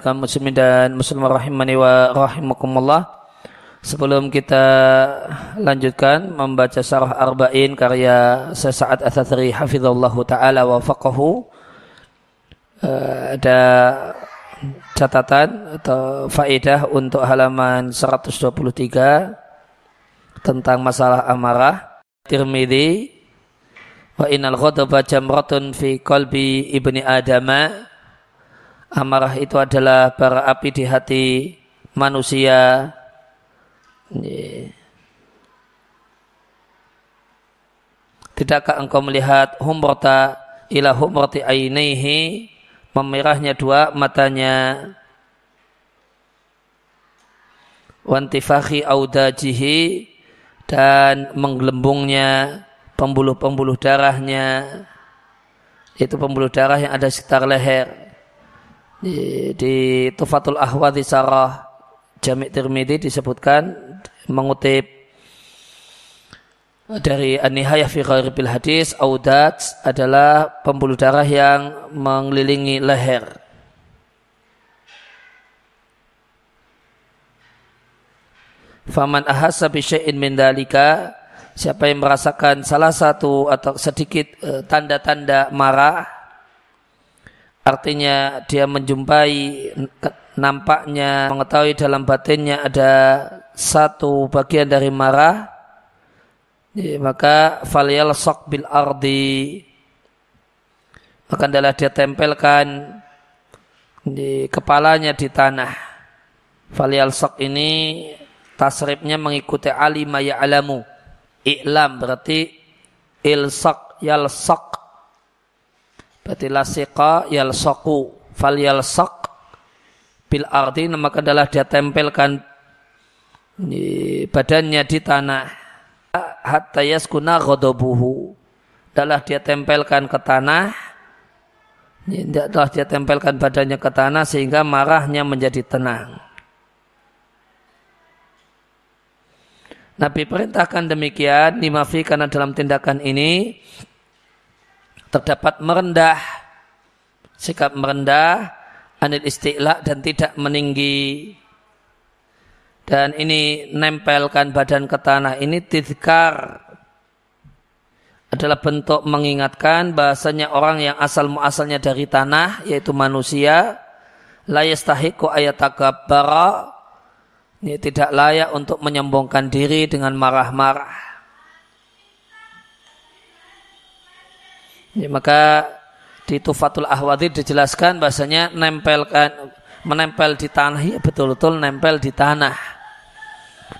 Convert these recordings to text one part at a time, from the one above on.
kaum muslimin dan muslimah rahimani wa rahimakumullah. Sebelum kita lanjutkan membaca syarah arba'in karya sesaat athathri hafizallahu ta'ala wa faqahu eh, ada catatan atau faedah untuk halaman 123 tentang masalah amarah. Tirmidzi wa innal ghadaba jamratun fi qalbi ibni adama amarah itu adalah bara api di hati manusia. Tidakkah engkau melihat humrata ila humrati ainihi? Memerahnya dua matanya. Wantifahi audajihi dan menggelembungnya pembuluh-pembuluh darahnya itu pembuluh darah yang ada sekitar leher di, di Tufatul Ahwadi Sarah Jami' Tirmidhi disebutkan mengutip dari An-Nihayah fi Gharibil Hadis Audat adalah pembuluh darah yang mengelilingi leher. Faman ahassa bi syai'in min dalika siapa yang merasakan salah satu atau sedikit eh, tanda-tanda marah Artinya dia menjumpai nampaknya mengetahui dalam batinnya ada satu bagian dari marah maka faliyal sok bil ardi. Maka adalah dia tempelkan di kepalanya di tanah. Faliyal sok ini tasrifnya mengikuti alima alamu i'lam berarti ilsak yalsak Berarti lasika yalsaku fal yalsak bil ardi maka adalah dia tempelkan badannya di tanah. Hatta yaskuna ghadabuhu. Adalah dia tempelkan ke tanah. Adalah dia tempelkan badannya ke tanah sehingga marahnya menjadi tenang. Nabi perintahkan demikian dimafi karena dalam tindakan ini terdapat merendah sikap merendah anil dan tidak meninggi. Dan ini nempelkan badan ke tanah. Ini tizkar adalah bentuk mengingatkan bahasanya orang yang asal muasalnya dari tanah yaitu manusia la yastahiqu ayatakabbara ini tidak layak untuk menyombongkan diri dengan marah-marah Ya, maka di Tufatul Ahwadi dijelaskan bahasanya nempelkan menempel di tanah ya betul-betul nempel di tanah.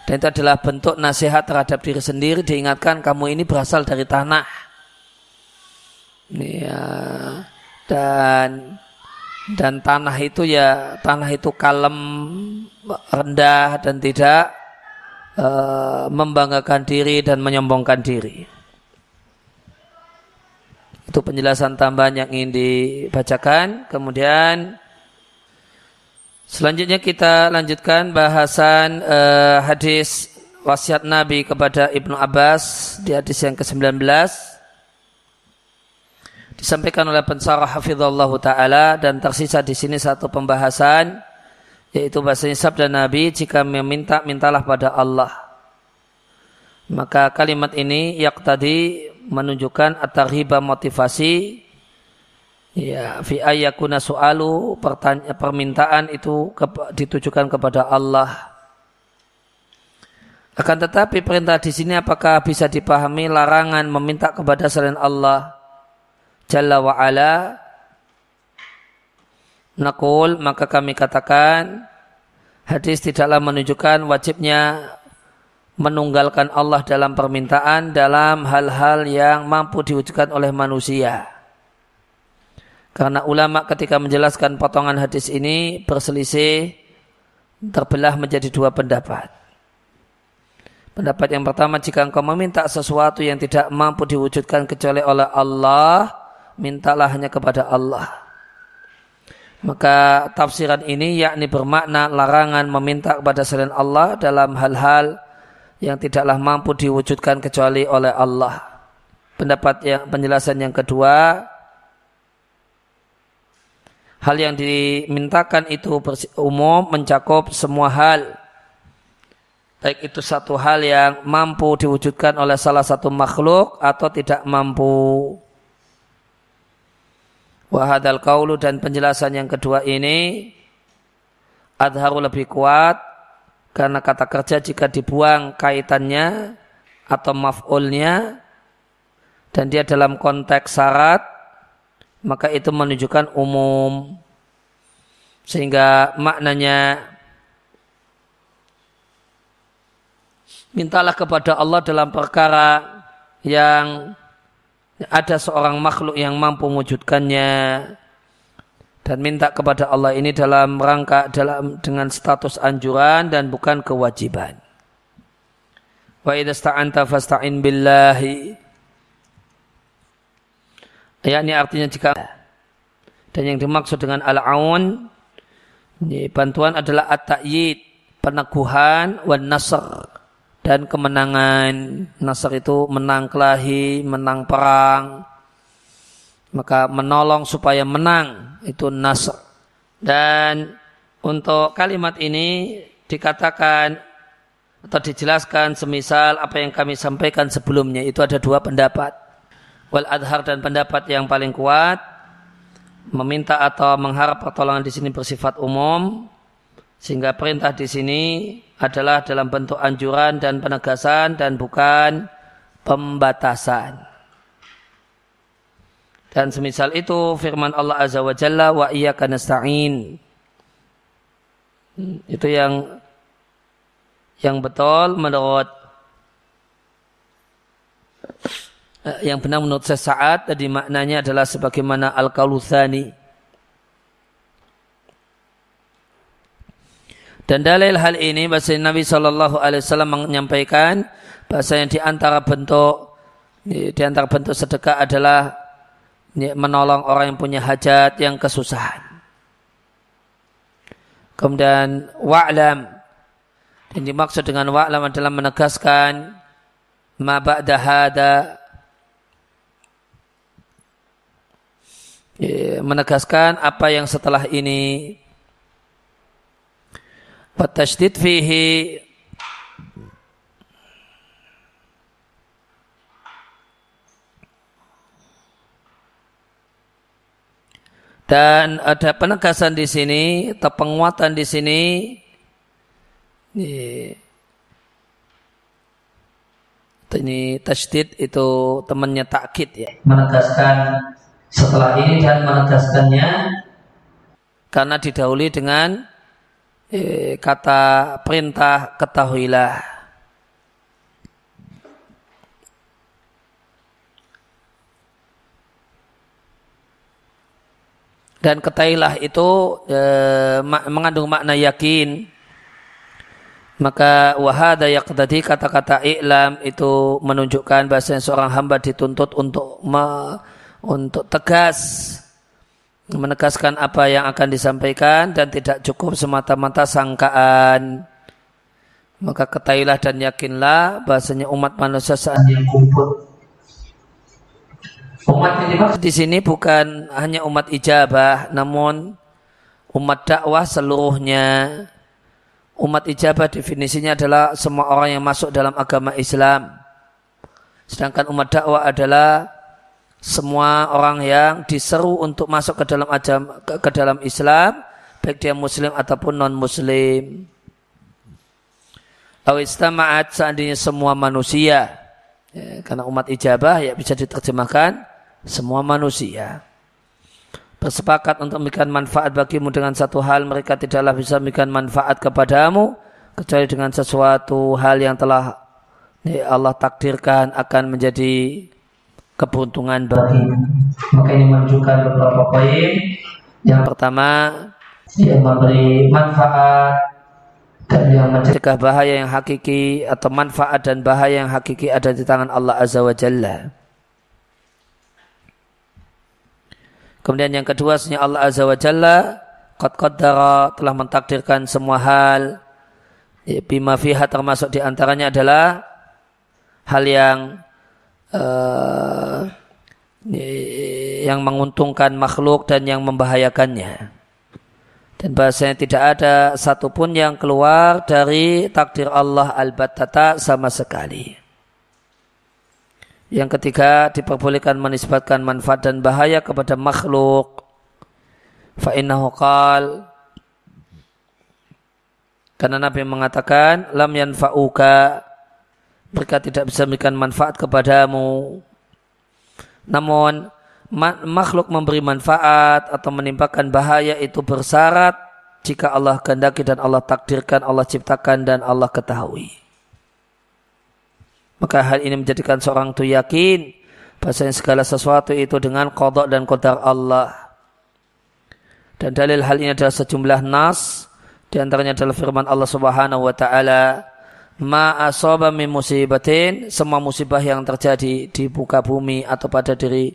Dan itu adalah bentuk nasihat terhadap diri sendiri diingatkan kamu ini berasal dari tanah. Ya, dan dan tanah itu ya tanah itu kalem rendah dan tidak uh, membanggakan diri dan menyombongkan diri. Itu penjelasan tambahan yang ingin dibacakan. Kemudian selanjutnya kita lanjutkan bahasan uh, hadis wasiat Nabi kepada Ibnu Abbas di hadis yang ke-19 disampaikan oleh pensarah hafizallahu taala dan tersisa di sini satu pembahasan yaitu bahasanya sabda Nabi jika meminta mintalah pada Allah maka kalimat ini yak tadi menunjukkan at-tarhiba motivasi ya fi ayakuna soalu permintaan itu ke, ditujukan kepada Allah. Akan tetapi perintah di sini apakah bisa dipahami larangan meminta kepada selain Allah? Jalla wa ala. Nakul maka kami katakan hadis tidaklah menunjukkan wajibnya menunggalkan Allah dalam permintaan dalam hal-hal yang mampu diwujudkan oleh manusia. Karena ulama ketika menjelaskan potongan hadis ini berselisih terbelah menjadi dua pendapat. Pendapat yang pertama jika engkau meminta sesuatu yang tidak mampu diwujudkan kecuali oleh Allah, mintalah hanya kepada Allah. Maka tafsiran ini yakni bermakna larangan meminta kepada selain Allah dalam hal-hal yang tidaklah mampu diwujudkan kecuali oleh Allah. Pendapat yang penjelasan yang kedua hal yang dimintakan itu umum mencakup semua hal baik itu satu hal yang mampu diwujudkan oleh salah satu makhluk atau tidak mampu wahadal kaulu dan penjelasan yang kedua ini adharu lebih kuat karena kata kerja jika dibuang kaitannya atau maf'ulnya dan dia dalam konteks syarat maka itu menunjukkan umum. Sehingga maknanya mintalah kepada Allah dalam perkara yang ada seorang makhluk yang mampu mewujudkannya dan minta kepada Allah ini dalam rangka dalam dengan status anjuran dan bukan kewajiban. Wa idza sta'anta fasta'in billahi. Ya, ini artinya jika dan yang dimaksud dengan al-aun bantuan adalah at-ta'yid, peneguhan wan nasr dan kemenangan. Nasr itu menang kelahi, menang perang. Maka menolong supaya menang itu nasr. Dan untuk kalimat ini dikatakan atau dijelaskan semisal apa yang kami sampaikan sebelumnya itu ada dua pendapat wal adhar dan pendapat yang paling kuat meminta atau mengharap pertolongan di sini bersifat umum sehingga perintah di sini adalah dalam bentuk anjuran dan penegasan dan bukan pembatasan. Dan semisal itu firman Allah Azza wa Jalla wa iyyaka nasta'in. Itu yang yang betul menurut eh, yang benar menurut saya saat tadi maknanya adalah sebagaimana al-kaluthani dan dalil hal ini bahasa Nabi Shallallahu Alaihi Wasallam menyampaikan bahasa yang di antara bentuk di antara bentuk sedekah adalah menolong orang yang punya hajat yang kesusahan. Kemudian wa'lam. Yang dimaksud dengan wa'lam adalah menegaskan ma ba'da hada. Menegaskan apa yang setelah ini. Fatashdid fihi dan ada penegasan di sini atau penguatan di sini ini, ini tasdid itu temannya takkit ya. Menegaskan setelah ini dan menegaskannya karena didahului dengan eh, kata perintah ketahuilah. Dan ketahuilah itu eh, mengandung makna yakin maka wahada tadi kata-kata i'lam itu menunjukkan bahasa seorang hamba dituntut untuk me, untuk tegas menegaskan apa yang akan disampaikan dan tidak cukup semata-mata sangkaan. Maka ketahuilah dan yakinlah bahasanya umat manusia saat yang kumpul. Umat di sini bukan hanya umat ijabah, namun umat dakwah seluruhnya umat ijabah definisinya adalah semua orang yang masuk dalam agama Islam. Sedangkan umat dakwah adalah semua orang yang diseru untuk masuk ke dalam ajam, ke, ke dalam Islam, baik dia muslim ataupun non muslim. Awistama'at seandainya semua manusia. Ya, karena umat ijabah ya bisa diterjemahkan semua manusia bersepakat untuk memberikan manfaat bagimu dengan satu hal mereka tidaklah bisa memberikan manfaat kepadamu kecuali dengan sesuatu hal yang telah Allah takdirkan akan menjadi keberuntungan bagimu. Maka ini menunjukkan beberapa poin. Yang pertama, yang memberi manfaat dan yang mencegah bahaya yang hakiki atau manfaat dan bahaya yang hakiki ada di tangan Allah Azza wa Jalla. Kemudian yang kedua, sebenarnya Allah Azza wa Jalla qad qaddara telah mentakdirkan semua hal ya, bima fiha termasuk di antaranya adalah hal yang uh, yang menguntungkan makhluk dan yang membahayakannya. Dan bahasanya tidak ada satupun yang keluar dari takdir Allah al-battata sama sekali. Yang ketiga, diperbolehkan menisbatkan manfaat dan bahaya kepada makhluk. Fa'innahu qal. Karena Nabi mengatakan, Lam yanfa'uka. Mereka tidak bisa memberikan manfaat kepadamu. Namun, makhluk memberi manfaat atau menimpakan bahaya itu bersyarat jika Allah kehendaki dan Allah takdirkan, Allah ciptakan dan Allah ketahui. Maka hal ini menjadikan seorang itu yakin bahasanya segala sesuatu itu dengan kodok dan kodar Allah. Dan dalil hal ini adalah sejumlah nas di antaranya adalah firman Allah Subhanahu wa taala ma asaba min musibatin semua musibah yang terjadi di muka bumi atau pada diri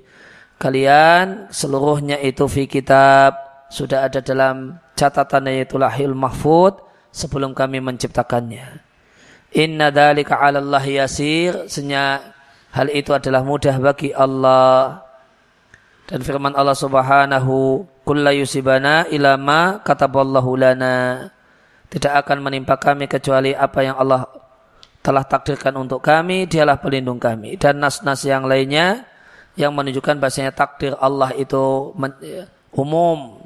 kalian seluruhnya itu fi kitab sudah ada dalam catatan yaitu lahil mahfud sebelum kami menciptakannya. Inna dalika 'ala Allah yasir, senya hal itu adalah mudah bagi Allah. Dan firman Allah Subhanahu, "Kullu yusibana ila ma kataballahu lana." Tidak akan menimpa kami kecuali apa yang Allah telah takdirkan untuk kami, dialah pelindung kami. Dan nas-nas yang lainnya yang menunjukkan bahasanya takdir Allah itu umum,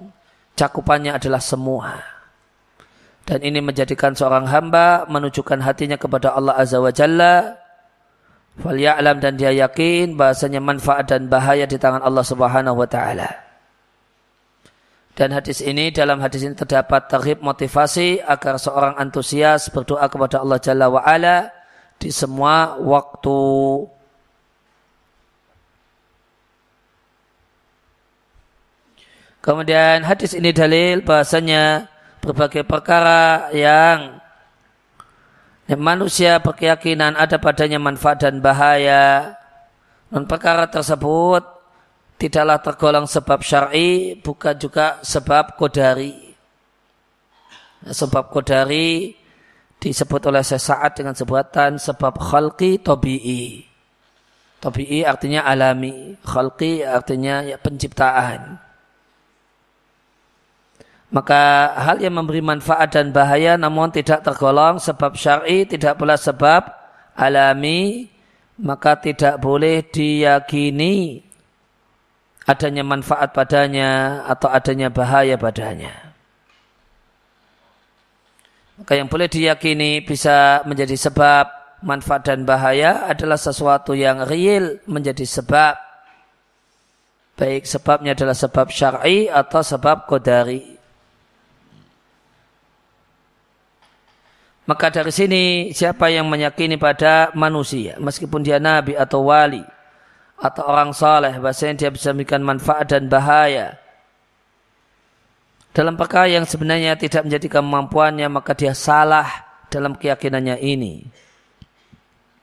cakupannya adalah semua. Dan ini menjadikan seorang hamba menunjukkan hatinya kepada Allah Azza wa Jalla. Falya'lam dan dia yakin bahasanya manfaat dan bahaya di tangan Allah Subhanahu wa taala. Dan hadis ini dalam hadis ini terdapat terhib motivasi agar seorang antusias berdoa kepada Allah Jalla wa ala di semua waktu. Kemudian hadis ini dalil bahasanya berbagai perkara yang manusia berkeyakinan ada padanya manfaat dan bahaya. Dan perkara tersebut tidaklah tergolong sebab syar'i, bukan juga sebab kodari. Sebab kodari disebut oleh sesaat dengan sebutan sebab khalqi tobi'i. Tobi'i artinya alami, khalqi artinya ya penciptaan. Maka hal yang memberi manfaat dan bahaya namun tidak tergolong sebab syar'i, tidak pula sebab alami, maka tidak boleh diyakini adanya manfaat padanya atau adanya bahaya padanya. Maka yang boleh diyakini bisa menjadi sebab manfaat dan bahaya adalah sesuatu yang real menjadi sebab. Baik sebabnya adalah sebab syar'i atau sebab kodari. Maka dari sini siapa yang meyakini pada manusia, meskipun dia nabi atau wali atau orang saleh, bahasanya dia bisa memberikan manfaat dan bahaya. Dalam perkara yang sebenarnya tidak menjadi kemampuannya, maka dia salah dalam keyakinannya ini.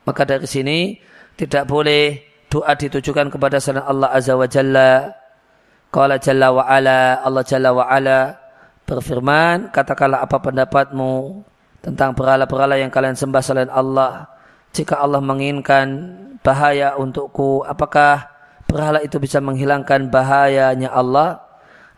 Maka dari sini tidak boleh doa ditujukan kepada selain Allah Azza wa Jalla. Qala Jalla wa Ala, Allah Jalla wa Ala berfirman, katakanlah apa pendapatmu tentang berhala-berhala yang kalian sembah selain Allah. Jika Allah menginginkan bahaya untukku, apakah berhala itu bisa menghilangkan bahayanya Allah?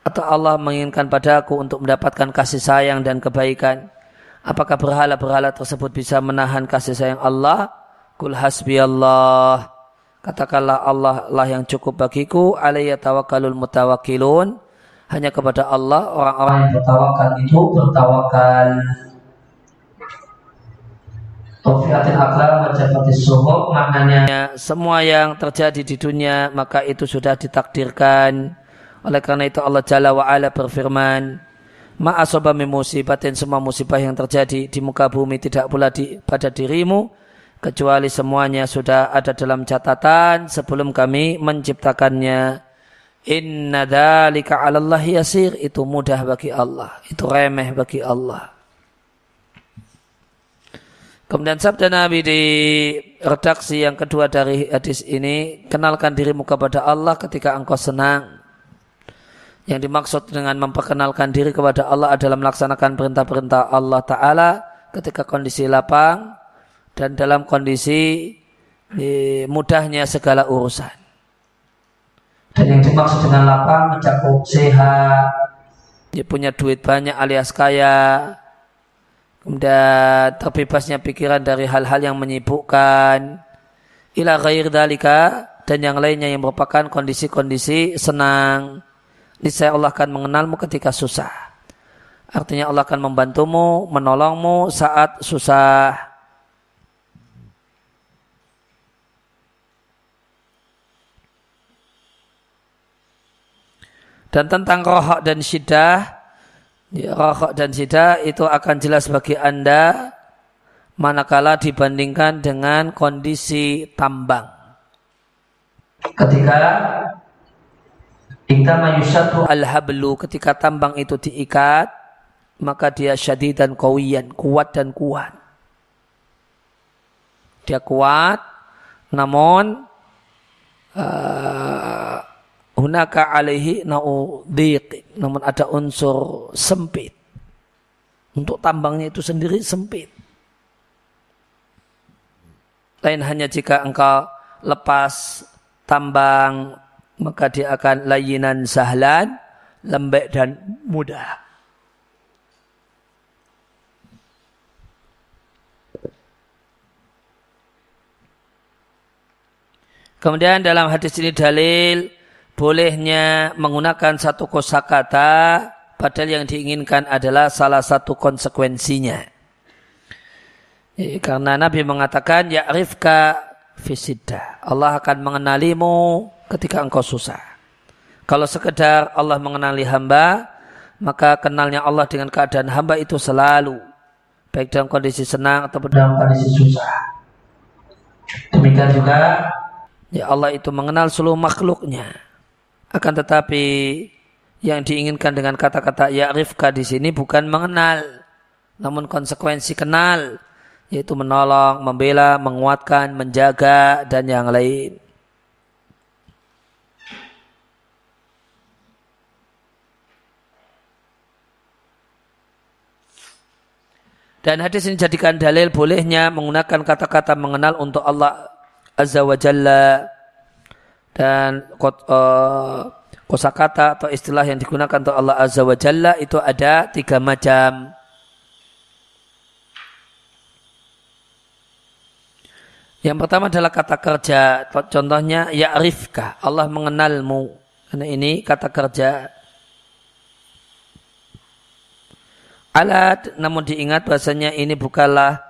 Atau Allah menginginkan padaku untuk mendapatkan kasih sayang dan kebaikan? Apakah berhala-berhala tersebut bisa menahan kasih sayang Allah? Kul hasbi Allah. Katakanlah Allah lah yang cukup bagiku. Alayya mutawakilun. Hanya kepada Allah orang-orang yang bertawakal itu bertawakal. Suhuk maknanya semua yang terjadi di dunia maka itu sudah ditakdirkan. Oleh karena itu Allah Jalla wa ala berfirman, Ma'asoba musibatin semua musibah yang terjadi di muka bumi tidak pula di, pada dirimu kecuali semuanya sudah ada dalam catatan sebelum kami menciptakannya. Inna dalika 'ala Allah yasir itu mudah bagi Allah, itu remeh bagi Allah. Kemudian sabda Nabi di redaksi yang kedua dari hadis ini, kenalkan dirimu kepada Allah ketika engkau senang. Yang dimaksud dengan memperkenalkan diri kepada Allah adalah melaksanakan perintah-perintah Allah Ta'ala ketika kondisi lapang dan dalam kondisi mudahnya segala urusan. Dan yang dimaksud dengan lapang mencakup sehat, dia punya duit banyak alias kaya, kemudian terbebasnya pikiran dari hal-hal yang menyibukkan, ila ghair dalika dan yang lainnya yang merupakan kondisi-kondisi senang. Niscaya Allah akan mengenalmu ketika susah. Artinya Allah akan membantumu, menolongmu saat susah. Dan tentang rohok dan syidah, ya, rohok dan syidah itu akan jelas bagi Anda manakala dibandingkan dengan kondisi tambang. Ketika al-hablu ketika tambang itu diikat maka dia syadid dan kawiyan, kuat dan kuat. Dia kuat namun uh, hunaka alaihi na'udhiq namun ada unsur sempit. Untuk tambangnya itu sendiri sempit. Lain hanya jika engkau lepas tambang maka dia akan layinan sahlan lembek dan mudah. Kemudian dalam hadis ini dalil bolehnya menggunakan satu kosakata padahal yang diinginkan adalah salah satu konsekuensinya. Karena Nabi mengatakan ya rifka fisida. Allah akan mengenalimu ketika engkau susah. Kalau sekedar Allah mengenali hamba, maka kenalnya Allah dengan keadaan hamba itu selalu baik dalam kondisi senang ataupun dalam kondisi susah. Demikian juga ya Allah itu mengenal seluruh makhluknya. Akan tetapi yang diinginkan dengan kata-kata ya'rifka di sini bukan mengenal, namun konsekuensi kenal, yaitu menolong, membela, menguatkan, menjaga, dan yang lain. Dan hadis ini jadikan dalil bolehnya menggunakan kata-kata mengenal untuk Allah Azza wa Jalla dan uh, kosakata atau istilah yang digunakan untuk Allah Azza wa Jalla itu ada tiga macam. Yang pertama adalah kata kerja. Contohnya ya'rifka. Allah mengenalmu. Karena ini kata kerja. Alat namun diingat bahasanya ini bukanlah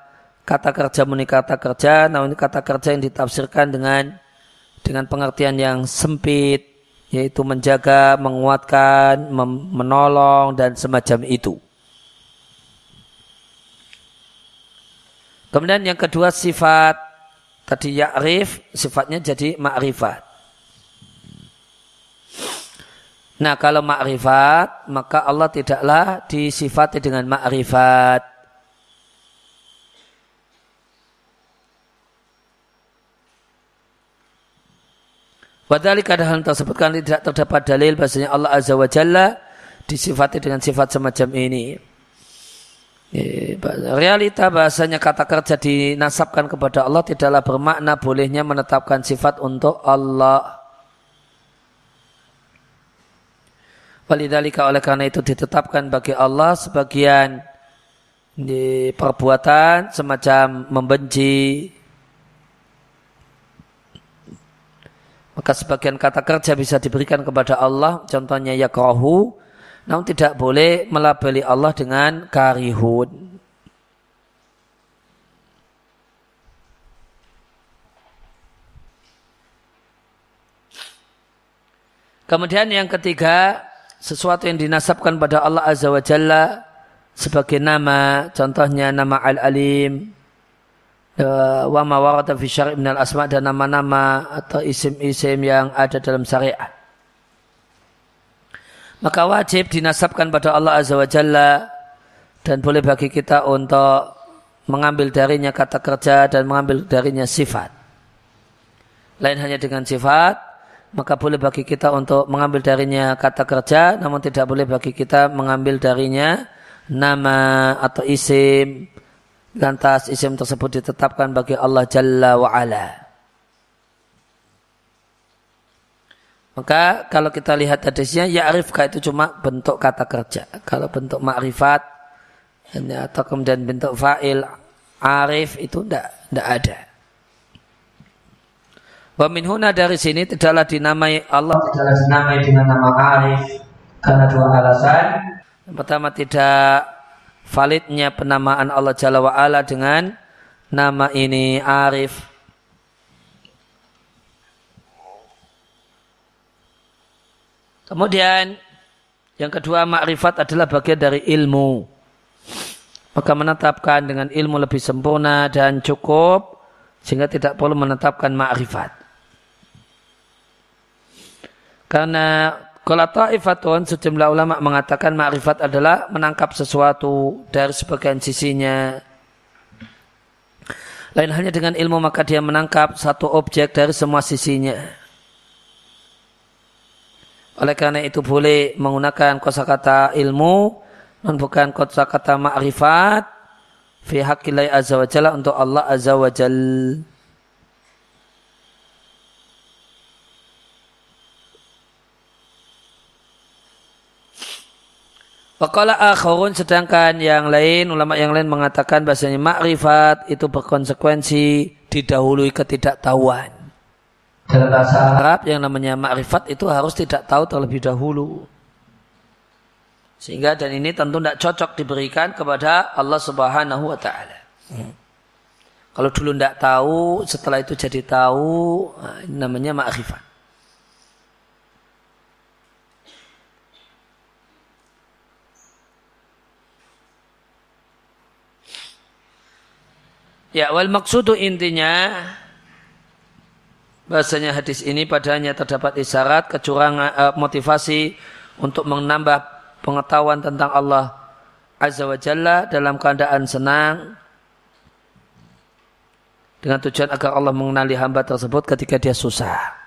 kata kerja muni kata kerja. Namun kata kerja yang ditafsirkan dengan dengan pengertian yang sempit, yaitu menjaga, menguatkan, menolong, dan semacam itu. Kemudian yang kedua sifat tadi ya'rif sifatnya jadi ma'rifat. Nah kalau ma'rifat maka Allah tidaklah disifati dengan ma'rifat. Padahal hal tersebut kan tidak terdapat dalil bahasanya Allah Azza wa Jalla disifati dengan sifat semacam ini. Realita bahasanya kata kerja dinasabkan kepada Allah tidaklah bermakna bolehnya menetapkan sifat untuk Allah. Walidhalika oleh karena itu ditetapkan bagi Allah sebagian di perbuatan semacam membenci, Maka sebagian kata kerja bisa diberikan kepada Allah, contohnya yakrahu, namun tidak boleh melabeli Allah dengan karihun. Kemudian yang ketiga, sesuatu yang dinasabkan pada Allah Azza wa Jalla sebagai nama, contohnya nama Al-Alim, wa ma warada fi syari' minal asma dan nama-nama atau isim-isim yang ada dalam syariat. Maka wajib dinasabkan pada Allah Azza wa Jalla dan boleh bagi kita untuk mengambil darinya kata kerja dan mengambil darinya sifat. Lain hanya dengan sifat, maka boleh bagi kita untuk mengambil darinya kata kerja, namun tidak boleh bagi kita mengambil darinya nama atau isim lantas isim tersebut ditetapkan bagi Allah Jalla wa Ala. Maka kalau kita lihat hadisnya, ya arifka itu cuma bentuk kata kerja. Kalau bentuk ma'rifat atau kemudian bentuk fa'il arif itu tidak tidak ada. Wa min huna dari sini tidaklah dinamai Allah tidaklah dinamai dengan nama arif karena dua alasan. Yang pertama tidak validnya penamaan Allah Jalla wa ala dengan nama ini arif Kemudian yang kedua makrifat adalah bagian dari ilmu. Maka menetapkan dengan ilmu lebih sempurna dan cukup sehingga tidak perlu menetapkan makrifat. Karena kalau ta'ifatun sejumlah ulama mengatakan makrifat adalah menangkap sesuatu dari sebagian sisinya. Lain halnya dengan ilmu maka dia menangkap satu objek dari semua sisinya. Oleh karena itu boleh menggunakan kosakata ilmu dan bukan kosakata ma'rifat fi haqqilai azza wa jalla untuk Allah azza wa jal. Wakala akhirun sedangkan yang lain ulama yang lain mengatakan bahasanya makrifat itu berkonsekuensi didahului ketidaktahuan dalam bahasa Arab yang namanya makrifat itu harus tidak tahu terlebih dahulu. Sehingga dan ini tentu tidak cocok diberikan kepada Allah Subhanahu wa taala. Hmm. Kalau dulu tidak tahu, setelah itu jadi tahu, nah, ini namanya makrifat. Ya, wal maksudu intinya bahasanya hadis ini padanya terdapat isyarat kecurangan uh, motivasi untuk menambah pengetahuan tentang Allah Azza wa Jalla dalam keadaan senang dengan tujuan agar Allah mengenali hamba tersebut ketika dia susah.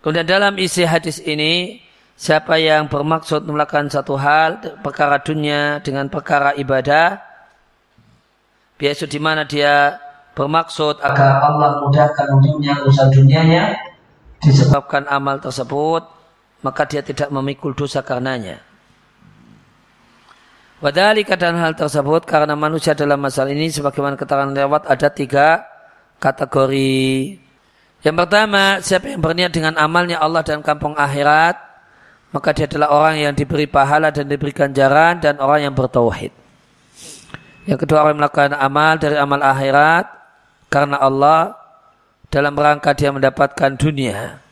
Kemudian dalam isi hadis ini Siapa yang bermaksud melakukan satu hal perkara dunia dengan perkara ibadah, biasa di mana dia bermaksud agar Allah mudahkan untuknya urusan dunianya, disebabkan amal tersebut, maka dia tidak memikul dosa karenanya. Wadhalika dan hal tersebut karena manusia dalam masalah ini sebagaimana keterangan lewat ada tiga kategori. Yang pertama, siapa yang berniat dengan amalnya Allah dan kampung akhirat, maka dia adalah orang yang diberi pahala dan diberi ganjaran dan orang yang bertauhid. Yang kedua orang yang melakukan amal dari amal akhirat karena Allah dalam rangka dia mendapatkan dunia.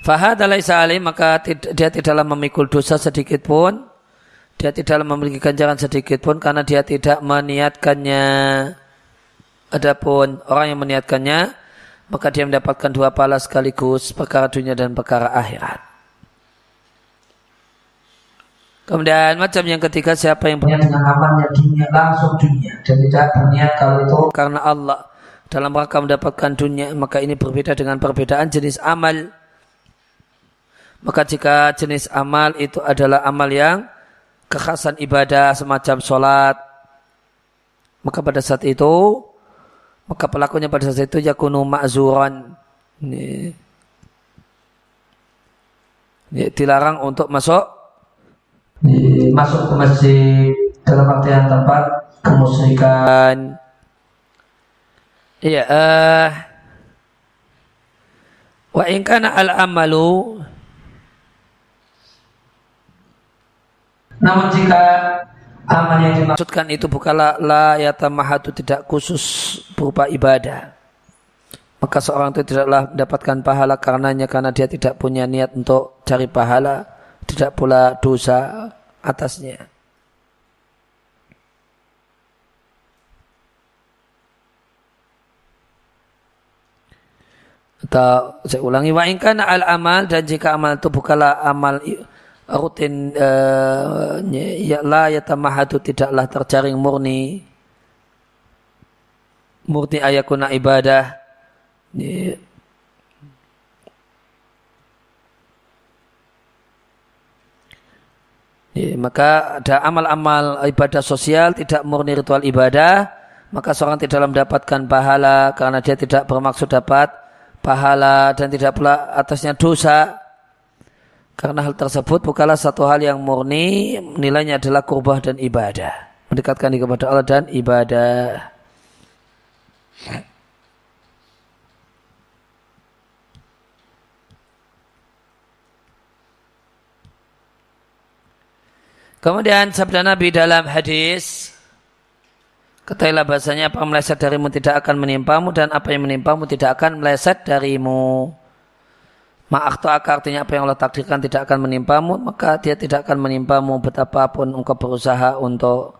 Fahad alaisa maka dia tidaklah memikul dosa sedikit pun. Dia tidaklah memiliki ganjaran sedikit pun karena dia tidak meniatkannya. Adapun orang yang meniatkannya, maka dia mendapatkan dua pahala sekaligus perkara dunia dan perkara akhirat. Kemudian macam yang ketiga siapa yang berniat dengan amalnya dunia langsung dunia dan tidak berniat kalau itu karena Allah dalam rangka mendapatkan dunia maka ini berbeda dengan perbedaan jenis amal. Maka jika jenis amal itu adalah amal yang kekhasan ibadah semacam sholat maka pada saat itu maka pelakunya pada saat itu yakunu ma'zuran. Ini, ini dilarang untuk masuk. Masuk ke masjid dalam artian tempat kemusyrikan. Iya uh, wa in kana al amalu namun jika amal yang dimaksudkan itu bukanlah la yatamahatu tidak khusus berupa ibadah. Maka seorang itu tidaklah mendapatkan pahala karenanya karena dia tidak punya niat untuk cari pahala, tidak pula dosa atasnya. Atau saya ulangi wa al amal dan jika amal itu bukanlah amal rutin uh, ya la yatamahatu tidaklah terjaring murni murni ayakuna ibadah ya. Ya, maka ada amal-amal ibadah sosial tidak murni ritual ibadah, maka seorang tidak mendapatkan pahala karena dia tidak bermaksud dapat pahala dan tidak pula atasnya dosa. Karena hal tersebut bukanlah satu hal yang murni, nilainya adalah kurbah dan ibadah. Mendekatkan diri kepada Allah dan ibadah. Kemudian sabda Nabi dalam hadis Ketahuilah bahasanya apa meleset darimu tidak akan menimpamu dan apa yang menimpamu tidak akan meleset darimu. Ma'aktu artinya apa yang Allah takdirkan tidak akan menimpamu, maka dia tidak akan menimpamu betapapun engkau berusaha untuk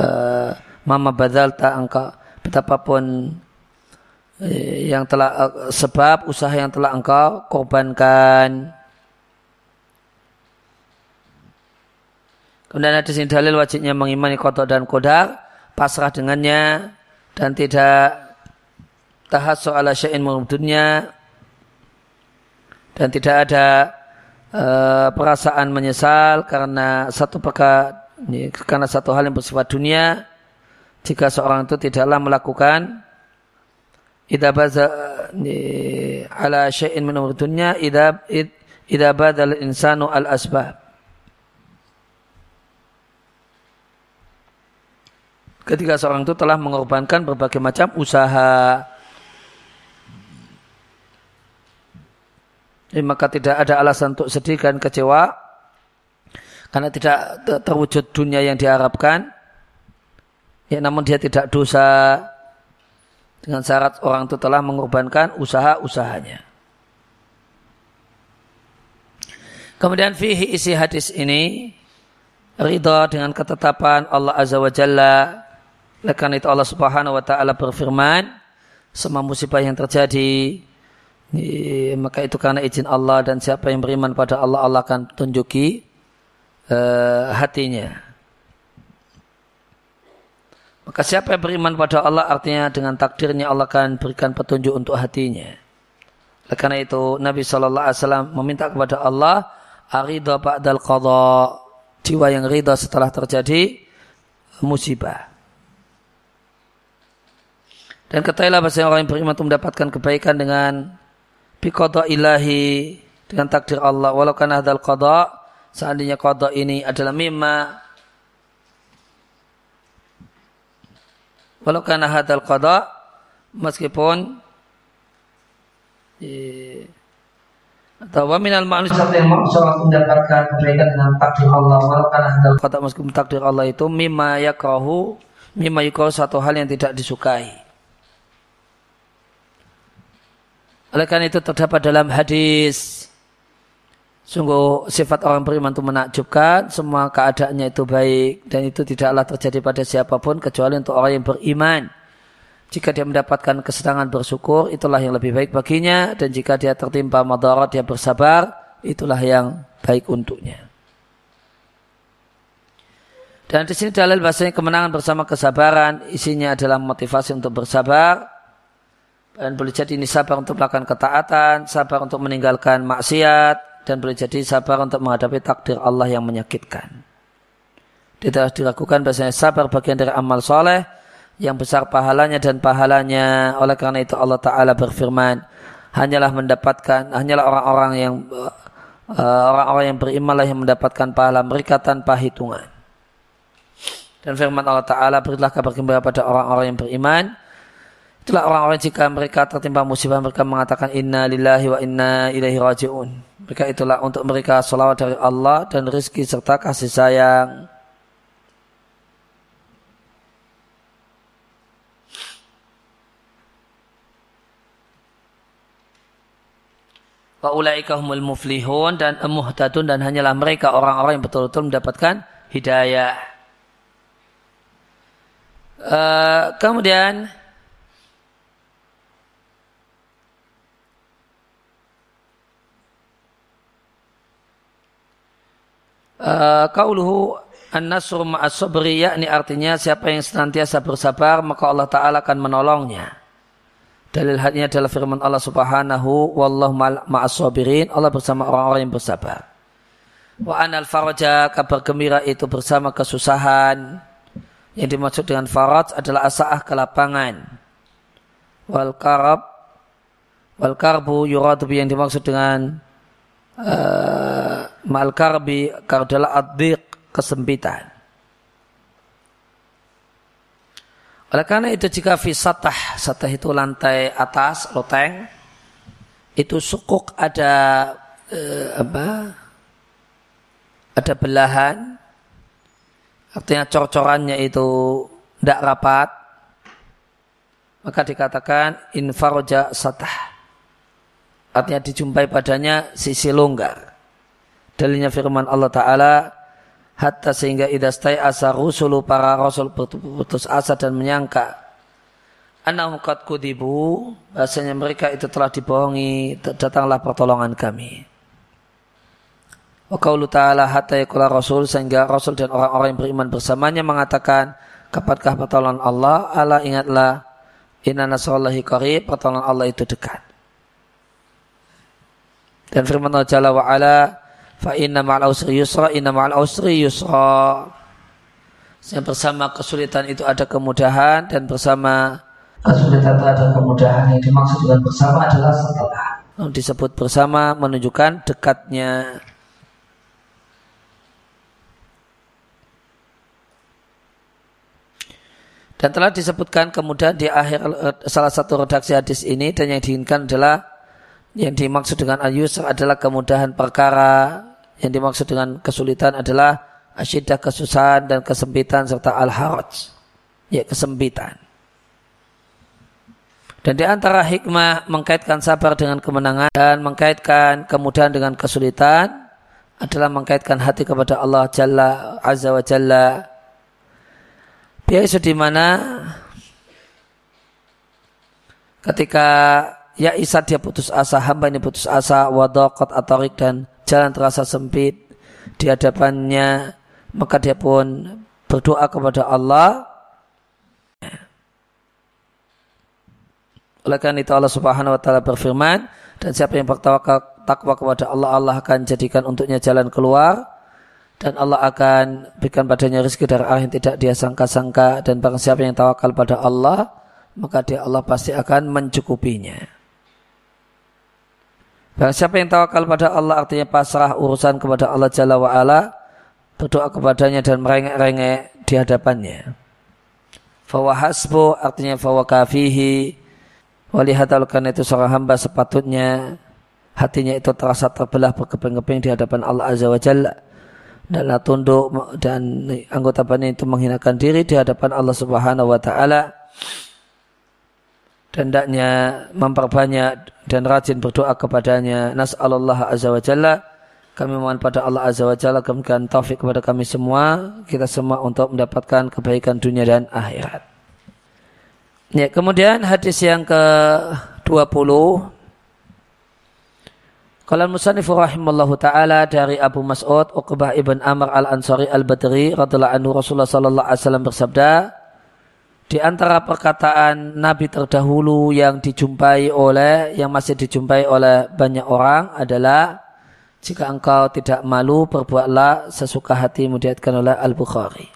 uh, mama badalta engkau betapapun uh, yang telah uh, sebab usaha yang telah engkau korbankan. Kemudian ada sini dalil wajibnya mengimani kotor dan kodar, pasrah dengannya, dan tidak tahat soal syai'in dunia, dan tidak ada uh, perasaan menyesal karena satu perkara karena satu hal yang bersifat dunia, jika seorang itu tidaklah melakukan idza ala syai'in min dunya idza idza badal ketika seorang itu telah mengorbankan berbagai macam usaha. Jadi, maka tidak ada alasan untuk sedih dan kecewa karena tidak terwujud dunia yang diharapkan. Ya, namun dia tidak dosa dengan syarat orang itu telah mengorbankan usaha-usahanya. Kemudian fihi isi hadis ini ridha dengan ketetapan Allah Azza wa Jalla karena itu Allah Subhanahu wa taala berfirman, semua musibah yang terjadi maka itu karena izin Allah dan siapa yang beriman pada Allah Allah akan tunjuki uh, hatinya. Maka siapa yang beriman pada Allah artinya dengan takdirnya Allah akan berikan petunjuk untuk hatinya. Karena itu Nabi Shallallahu Alaihi Wasallam meminta kepada Allah aridha ba'dal qadha jiwa yang ridha setelah terjadi musibah. Dan ketahuilah bahasa orang yang beriman itu mendapatkan kebaikan dengan biqadha ilahi dengan takdir Allah. Walau kana hadal qadha seandainya qadha ini adalah mimma walau kana hadal qadha meskipun atau wa minal manusia yang seorang mendapatkan kebaikan dengan takdir Allah walau kana hadal qadha meskipun takdir Allah itu mimma yakrahu mimma yukrahu satu hal yang tidak disukai Oleh karena itu terdapat dalam hadis Sungguh sifat orang beriman itu menakjubkan, semua keadaannya itu baik dan itu tidaklah terjadi pada siapa pun kecuali untuk orang yang beriman. Jika dia mendapatkan kesenangan bersyukur, itulah yang lebih baik baginya dan jika dia tertimpa madarat dia bersabar, itulah yang baik untuknya. Dan di sini dalil bahasanya kemenangan bersama kesabaran, isinya adalah motivasi untuk bersabar, dan boleh jadi ini sabar untuk melakukan ketaatan, sabar untuk meninggalkan maksiat, dan boleh jadi sabar untuk menghadapi takdir Allah yang menyakitkan. Tidak dilakukan biasanya sabar bagian dari amal soleh yang besar pahalanya dan pahalanya. Oleh karena itu Allah Ta'ala berfirman, hanyalah mendapatkan, hanyalah orang-orang yang uh, orang-orang yang berimanlah yang mendapatkan pahala mereka tanpa hitungan. Dan firman Allah Ta'ala, berilah kabar gembira pada orang-orang yang beriman, Itulah orang-orang jika mereka tertimpa musibah mereka mengatakan inna lillahi wa inna ilaihi raji'un. Mereka itulah untuk mereka salawat dari Allah dan rizki serta kasih sayang. Wa ulaika humul muflihun dan muhtadun dan hanyalah mereka orang-orang yang betul-betul mendapatkan hidayah. Uh, kemudian uh, kauluhu an-nasru ma'as sabri yakni artinya siapa yang senantiasa bersabar maka Allah taala akan menolongnya. Dalil hadnya adalah firman Allah Subhanahu wallahu ma'as sabirin Allah bersama orang-orang yang bersabar. Wa anal faraja kabar gembira itu bersama kesusahan. Yang dimaksud dengan faraj adalah asaah kelapangan. Wal karab wal karbu yuradu yang dimaksud dengan uh, mal karbi adalah addiq kesempitan. Oleh karena itu jika fi satah, itu lantai atas, loteng, itu sukuk ada eh, apa? Ada belahan, artinya cor-corannya itu tidak rapat, maka dikatakan infaroja satah. Artinya dijumpai padanya sisi longgar. Dalilnya firman Allah Ta'ala, hatta sehingga idastai asa rusulu para rasul putus asa dan menyangka anahum qad kudibu bahasanya mereka itu telah dibohongi datanglah pertolongan kami. Wa qaulu ta'ala hatta yakula rasul sehingga rasul dan orang-orang yang beriman bersamanya mengatakan kapatkah pertolongan Allah? Ala ingatlah inna nasrallahi qarib pertolongan Allah itu dekat dan firman Allah Jalla wa ala Fa inna ma'al usri yusra, inna ma'al usri yusra. Yang bersama kesulitan itu ada kemudahan dan bersama kesulitan itu ada kemudahan yang dimaksud dengan bersama adalah setelah. Disebut bersama menunjukkan dekatnya Dan telah disebutkan kemudian di akhir eh, salah satu redaksi hadis ini dan yang diinginkan adalah yang dimaksud dengan al-yusr adalah kemudahan perkara yang dimaksud dengan kesulitan adalah asyidah kesusahan dan kesempitan serta al-haraj. Ya, kesempitan. Dan di antara hikmah mengkaitkan sabar dengan kemenangan dan mengkaitkan kemudahan dengan kesulitan adalah mengkaitkan hati kepada Allah Jalla Azza wa Jalla. Biasa di mana ketika ya Isa dia putus asa, hamba ini putus asa, wadaqat atarik dan jalan terasa sempit di hadapannya, maka dia pun berdoa kepada Allah. Oleh karena itu Allah Subhanahu wa taala berfirman, dan siapa yang bertawakal takwa kepada Allah, Allah akan jadikan untuknya jalan keluar dan Allah akan berikan padanya rezeki dari arah yang tidak dia sangka-sangka dan barang siapa yang tawakal pada Allah, maka dia Allah pasti akan mencukupinya. Barang siapa yang tawakal pada Allah artinya pasrah urusan kepada Allah Jalla wa'ala, berdoa kepadanya dan merengek-rengek di hadapannya. Fawahasbu artinya fawakafihi, walihatal karena itu seorang hamba sepatutnya hatinya itu terasa terbelah berkeping-keping di hadapan Allah Azza wa Jalla. Danlah tunduk dan anggota badannya itu menghinakan diri di hadapan Allah Subhanahu wa taala hendaknya memperbanyak dan rajin berdoa kepadanya. Nas'alullah azza wa jalla. Kami mohon pada Allah azza wa jalla kemungkinan taufik kepada kami semua, kita semua untuk mendapatkan kebaikan dunia dan akhirat. Ya, kemudian hadis yang ke-20 Qala al-musannif rahimallahu taala dari Abu Mas'ud Uqbah ibn Amr al-Ansari al-Badri radhiyallahu anhu Rasulullah sallallahu alaihi wasallam bersabda di antara perkataan Nabi terdahulu yang dijumpai oleh yang masih dijumpai oleh banyak orang adalah jika engkau tidak malu berbuatlah sesuka hati diatkan oleh Al-Bukhari.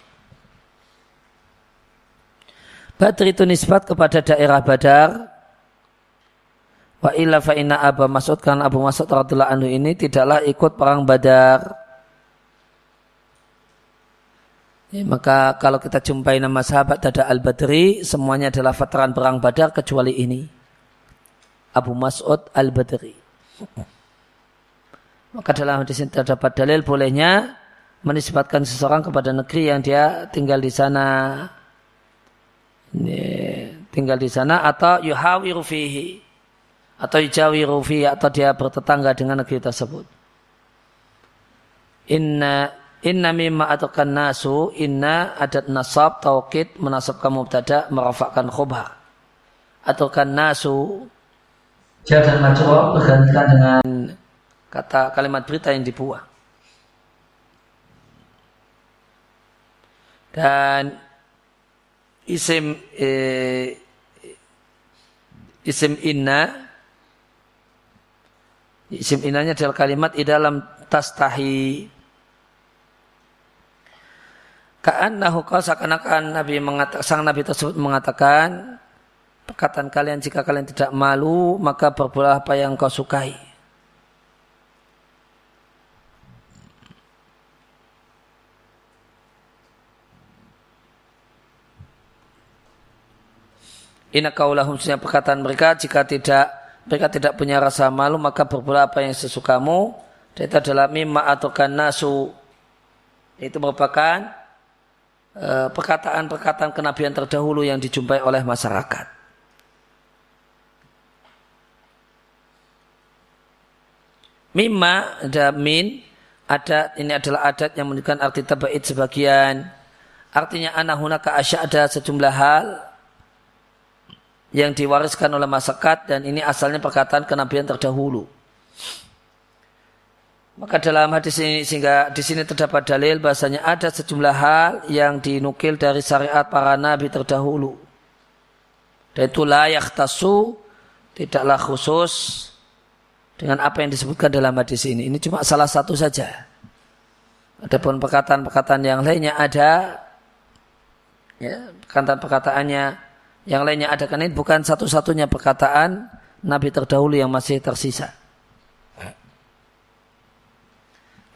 Badr itu nisbat kepada daerah Badar. Wa illa fa inna Abu Mas'ud Abu Mas'ud radhiyallahu anhu ini tidaklah ikut perang Badar. Ya, maka kalau kita jumpai nama sahabat Dada Al-Badri, semuanya adalah veteran perang Badar kecuali ini. Abu Mas'ud Al-Badri. Maka dalam hadis ini terdapat dalil bolehnya menisbatkan seseorang kepada negeri yang dia tinggal di sana. Ini, tinggal di sana atau yuhawiru fihi atau yujawiru fihi atau dia bertetangga dengan negeri tersebut. Inna Inna mimma atakan nasu inna adat nasab taukid menasabkan mubtada merafakkan khubha. Atakan nasu jar dan majrur bergantikan dengan kata kalimat berita yang dibuang. Dan isim eh, isim inna isim innanya adalah kalimat di dalam tastahi Ka'annahu kau seakan-akan Nabi mengatakan, sang Nabi tersebut mengatakan, perkataan kalian jika kalian tidak malu, maka berbuat apa yang kau sukai. Ina kaulahum perkataan mereka jika tidak mereka tidak punya rasa malu maka berbuat apa yang sesukamu itu adalah mimma atau nasu itu merupakan perkataan-perkataan kenabian terdahulu yang dijumpai oleh masyarakat. Mimma ada min adat ini adalah adat yang menunjukkan arti tabait sebagian artinya anahunaka asya ada sejumlah hal yang diwariskan oleh masyarakat dan ini asalnya perkataan kenabian terdahulu. Maka dalam hadis ini sehingga di sini terdapat dalil bahasanya ada sejumlah hal yang dinukil dari syariat para nabi terdahulu. Dan itu layak tasu tidaklah khusus dengan apa yang disebutkan dalam hadis ini. Ini cuma salah satu saja. Adapun perkataan-perkataan yang lainnya ada ya, perkataan-perkataannya yang lainnya ada kan ini bukan satu-satunya perkataan Nabi terdahulu yang masih tersisa.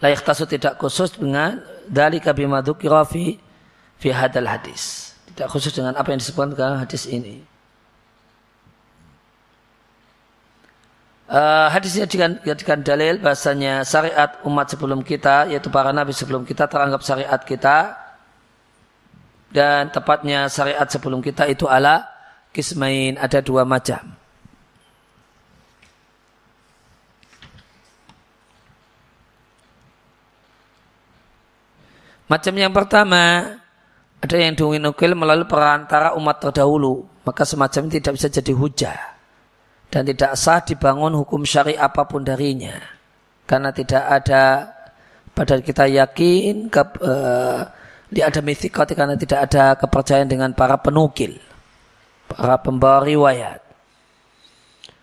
Layak tasu tidak khusus dengan dari bima fi fi hadal hadis. Tidak khusus dengan apa yang disebutkan dalam hadis ini. Uh, hadis ini dijadikan dalil bahasanya syariat umat sebelum kita yaitu para nabi sebelum kita teranggap syariat kita dan tepatnya syariat sebelum kita itu ala kismain ada dua macam. Macam yang pertama ada yang dinukil melalui perantara umat terdahulu. Maka semacam ini tidak bisa jadi hujah. Dan tidak sah dibangun hukum syari apa pun darinya. Karena tidak ada pada kita yakin ke, di ada mithikati karena tidak ada kepercayaan dengan para penukil, para pembawa riwayat.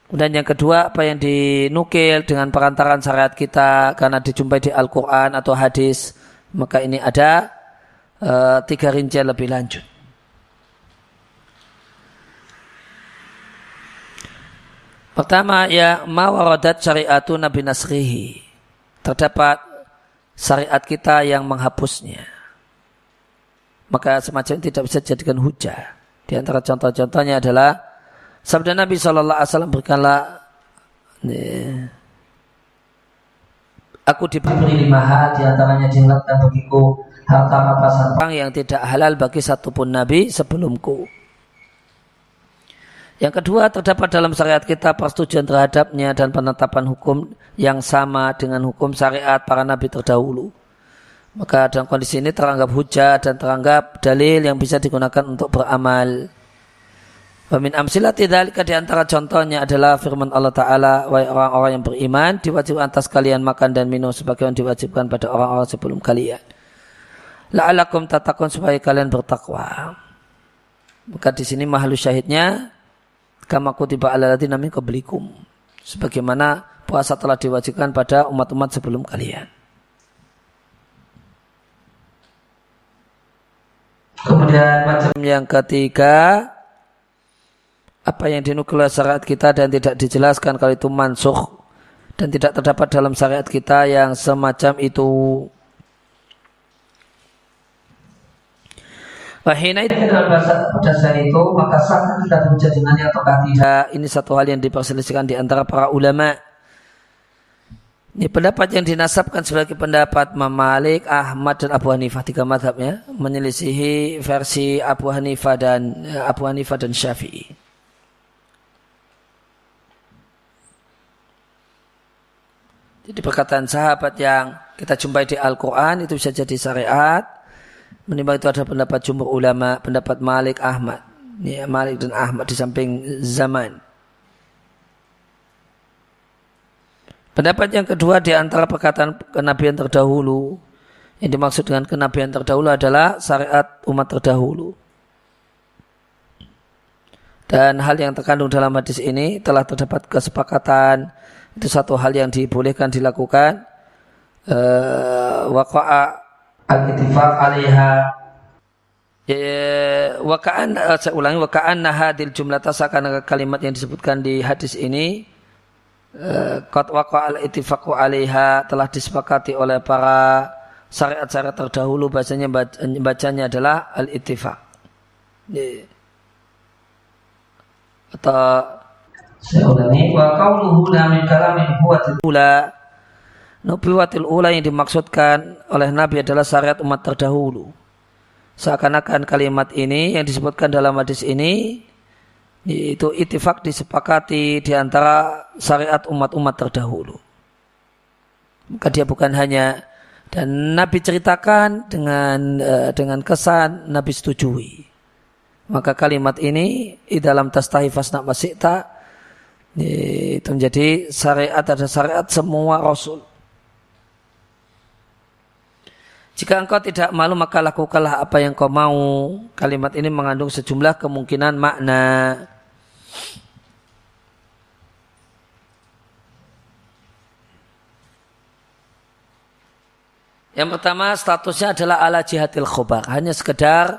Kemudian yang kedua, apa yang dinukil dengan perantaran syariat kita karena dijumpai di Al-Quran atau hadis, maka ini ada uh, tiga rincian lebih lanjut. Pertama, ya mawaradat syariatu Nabi Nasrihi. Terdapat syariat kita yang menghapusnya maka semacam tidak bisa dijadikan hujah. Di antara contoh-contohnya adalah sabda Nabi Shallallahu Alaihi Wasallam berkala, aku diberi lima hal di antaranya diingatkan bagiku harta rampasan orang yang tidak halal bagi satupun Nabi sebelumku. Yang kedua terdapat dalam syariat kita persetujuan terhadapnya dan penetapan hukum yang sama dengan hukum syariat para nabi terdahulu. Maka dalam kondisi ini teranggap hujah dan teranggap dalil yang bisa digunakan untuk beramal. Wamin amsilat tidak di antara contohnya adalah firman Allah Ta'ala Wahai orang-orang yang beriman Diwajibkan atas kalian makan dan minum Sebagaimana diwajibkan pada orang-orang sebelum kalian. La'alakum tatakun supaya kalian bertakwa. Maka di sini mahalu syahidnya Kama kutiba ala ladina min qablikum Sebagaimana puasa telah diwajibkan pada umat-umat sebelum kalian. Kemudian macam yang ketiga apa yang dinukil syariat kita dan tidak dijelaskan kalau itu mansuh dan tidak terdapat dalam syariat kita yang semacam itu. Wahina itu pada itu maka saat kita berujar dengannya tidak ini satu hal yang diperselisihkan di antara para ulama ini pendapat yang dinasabkan sebagai pendapat Mamalik, Ahmad dan Abu Hanifah tiga madhabnya menyelisihi versi Abu Hanifah dan eh, Abu Hanifah dan Syafi'i. Jadi perkataan sahabat yang kita jumpai di Al-Quran itu bisa jadi syariat. Menimbang itu ada pendapat jumhur ulama, pendapat Malik, Ahmad. Ini Malik dan Ahmad di samping zaman. Pendapat yang kedua di antara perkataan kenabian terdahulu yang dimaksud dengan kenabian terdahulu adalah syariat umat terdahulu. Dan hal yang terkandung dalam hadis ini telah terdapat kesepakatan itu satu hal yang dibolehkan dilakukan. Eh, Waqa'a al-ittifaq alaiha Ya, wakaan eh, saya ulangi wakaan nahadil jumlah tasakan kalimat yang disebutkan di hadis ini eh, qad waqa al ittifaqu alaiha telah disepakati oleh para syariat-syariat terdahulu bahasanya bacanya adalah al ittifaq. Ya. Atau huwatil ula yang dimaksudkan oleh Nabi adalah syariat umat terdahulu seakan-akan kalimat ini yang disebutkan dalam hadis ini itu itifak disepakati di antara syariat umat-umat terdahulu. Maka dia bukan hanya dan Nabi ceritakan dengan uh, dengan kesan Nabi setujui. Maka kalimat ini di dalam tastahi fasna masikta itu menjadi syariat ada syariat semua rasul. Jika engkau tidak malu maka lakukanlah apa yang kau mau. Kalimat ini mengandung sejumlah kemungkinan makna. Yang pertama statusnya adalah ala jihadil khobar. Hanya sekedar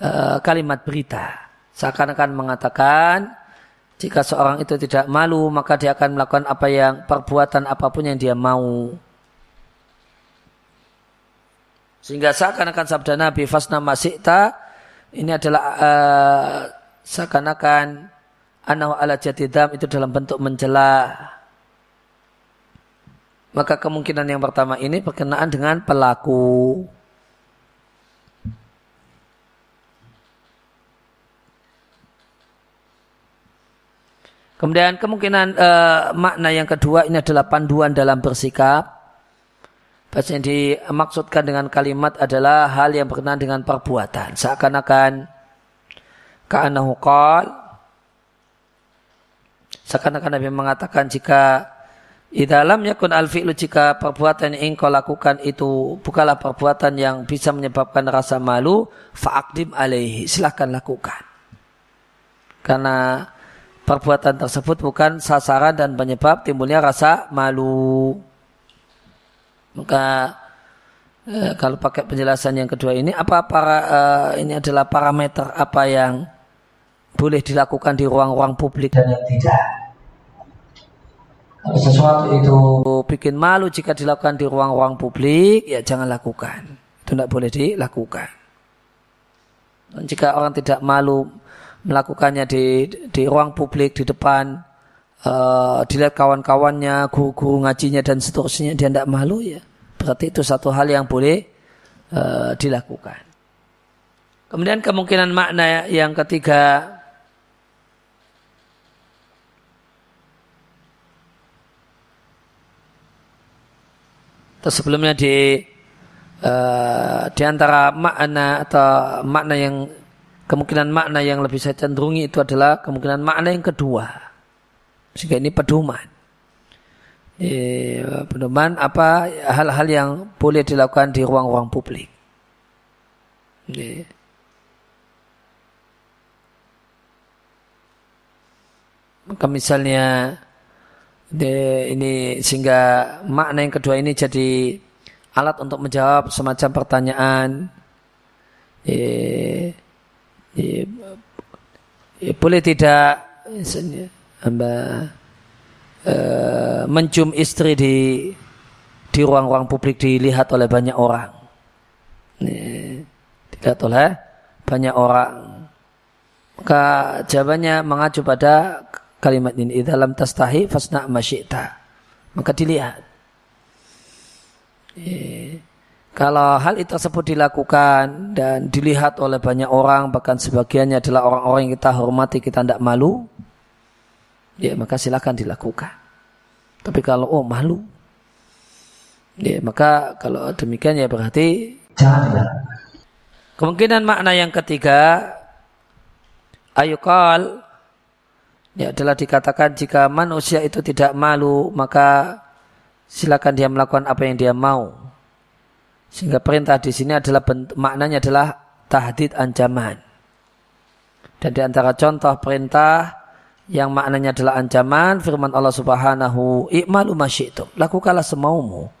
uh, kalimat berita. Seakan-akan mengatakan jika seorang itu tidak malu maka dia akan melakukan apa yang perbuatan apa pun yang dia mau. Sehingga seakan-akan sabda Nabi fasna masikta ini adalah uh, seakan-akan anahu ala jatidam itu dalam bentuk mencela. Maka kemungkinan yang pertama ini berkenaan dengan pelaku. Kemudian kemungkinan uh, makna yang kedua ini adalah panduan dalam bersikap. Bahasa yang dimaksudkan dengan kalimat adalah hal yang berkenaan dengan perbuatan. Seakan-akan ka'anahu qal seakan-akan Nabi mengatakan jika di dalam yakun al fi'lu jika perbuatan yang engkau lakukan itu bukanlah perbuatan yang bisa menyebabkan rasa malu, fa'akdim alaihi. Silahkan lakukan. Karena perbuatan tersebut bukan sasaran dan penyebab timbulnya rasa malu. Maka eh, kalau pakai penjelasan yang kedua ini apa para eh, ini adalah parameter apa yang boleh dilakukan di ruang-ruang publik dan yang tidak. Kalau sesuatu itu bikin malu jika dilakukan di ruang-ruang publik, ya jangan lakukan. Itu tidak boleh dilakukan. Dan jika orang tidak malu melakukannya di di ruang publik di depan uh, dilihat kawan-kawannya, guru-guru ngajinya dan seterusnya, dia tidak malu ya. Berarti itu satu hal yang boleh uh, dilakukan. Kemudian kemungkinan makna yang ketiga Terus sebelumnya di uh, di antara makna atau makna yang kemungkinan makna yang lebih saya cenderungi itu adalah kemungkinan makna yang kedua. Sehingga ini pedoman. Eh, pedoman apa hal-hal yang boleh dilakukan di ruang-ruang publik. Maka misalnya ini sehingga makna yang kedua ini jadi alat untuk menjawab semacam pertanyaan. Eh, eh, boleh tidak hamba uh, mencium istri di di ruang-ruang publik dilihat oleh banyak orang. Nih, dilihat oleh banyak orang. Maka jawabannya mengacu pada kalimat ini dalam tastahi fasna masyita. Maka dilihat. Kalau hal itu tersebut dilakukan dan dilihat oleh banyak orang, bahkan sebagiannya adalah orang-orang yang kita hormati, kita tidak malu, ya maka silakan dilakukan. Tapi kalau oh malu, ya maka kalau demikian ya berarti jangan. Kemungkinan makna yang ketiga, ayukal ya adalah dikatakan jika manusia itu tidak malu maka silakan dia melakukan apa yang dia mau. Sehingga perintah di sini adalah bentuk, maknanya adalah tahdid ancaman. Dan di antara contoh perintah yang maknanya adalah ancaman firman Allah Subhanahu i'malu masyitum lakukanlah semaumu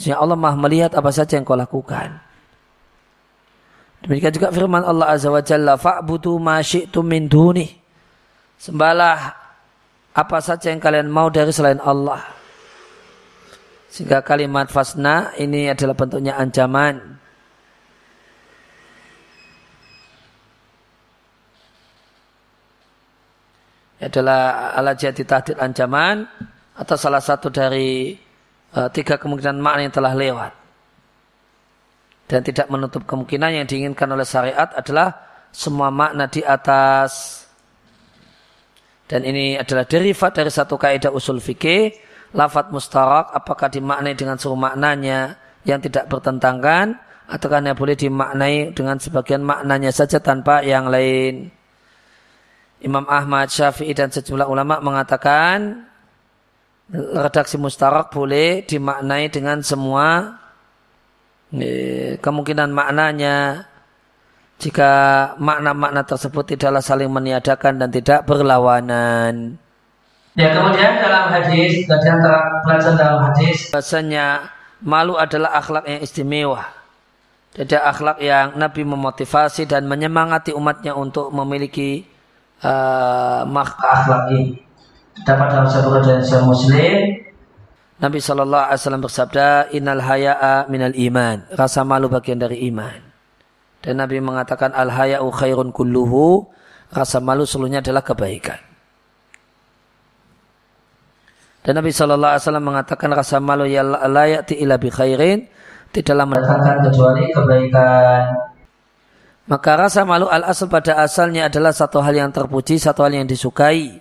sehingga Allah Maha melihat apa saja yang kau lakukan Demikian juga firman Allah Azza wa Jalla, "Fa'budu ma syi'tum min duni." Sembahlah apa saja yang kalian mau dari selain Allah. Sehingga kalimat fasna ini adalah bentuknya ancaman. adalah ala jadi tahdid ancaman atau salah satu dari uh, tiga kemungkinan makna yang telah lewat dan tidak menutup kemungkinan yang diinginkan oleh syariat adalah semua makna di atas dan ini adalah derivat dari satu kaidah usul fikih lafat mustarak apakah dimaknai dengan seluruh maknanya yang tidak bertentangan atau hanya boleh dimaknai dengan sebagian maknanya saja tanpa yang lain. Imam Ahmad, Syafi'i dan sejumlah ulama mengatakan redaksi mustarak boleh dimaknai dengan semua kemungkinan maknanya jika makna-makna tersebut tidaklah saling meniadakan dan tidak berlawanan. Ya kemudian dalam hadis, di antara pelajaran dalam hadis, bahasanya malu adalah akhlak yang istimewa. Tidak akhlak yang Nabi memotivasi dan menyemangati umatnya untuk memiliki uh, akhlak ini. Dapat dalam satu riwayat Muslim Nabi Shallallahu Alaihi Wasallam bersabda, Innal haya'a minal iman. Rasa malu bagian dari iman. Dan Nabi mengatakan al haya'u khairun kulluhu. Rasa malu seluruhnya adalah kebaikan. Dan Nabi Shallallahu Alaihi Wasallam mengatakan rasa malu ya layati ila bi khairin tidaklah mendatangkan kecuali kebaikan. Maka rasa malu al-asal pada asalnya adalah satu hal yang terpuji, satu hal yang disukai.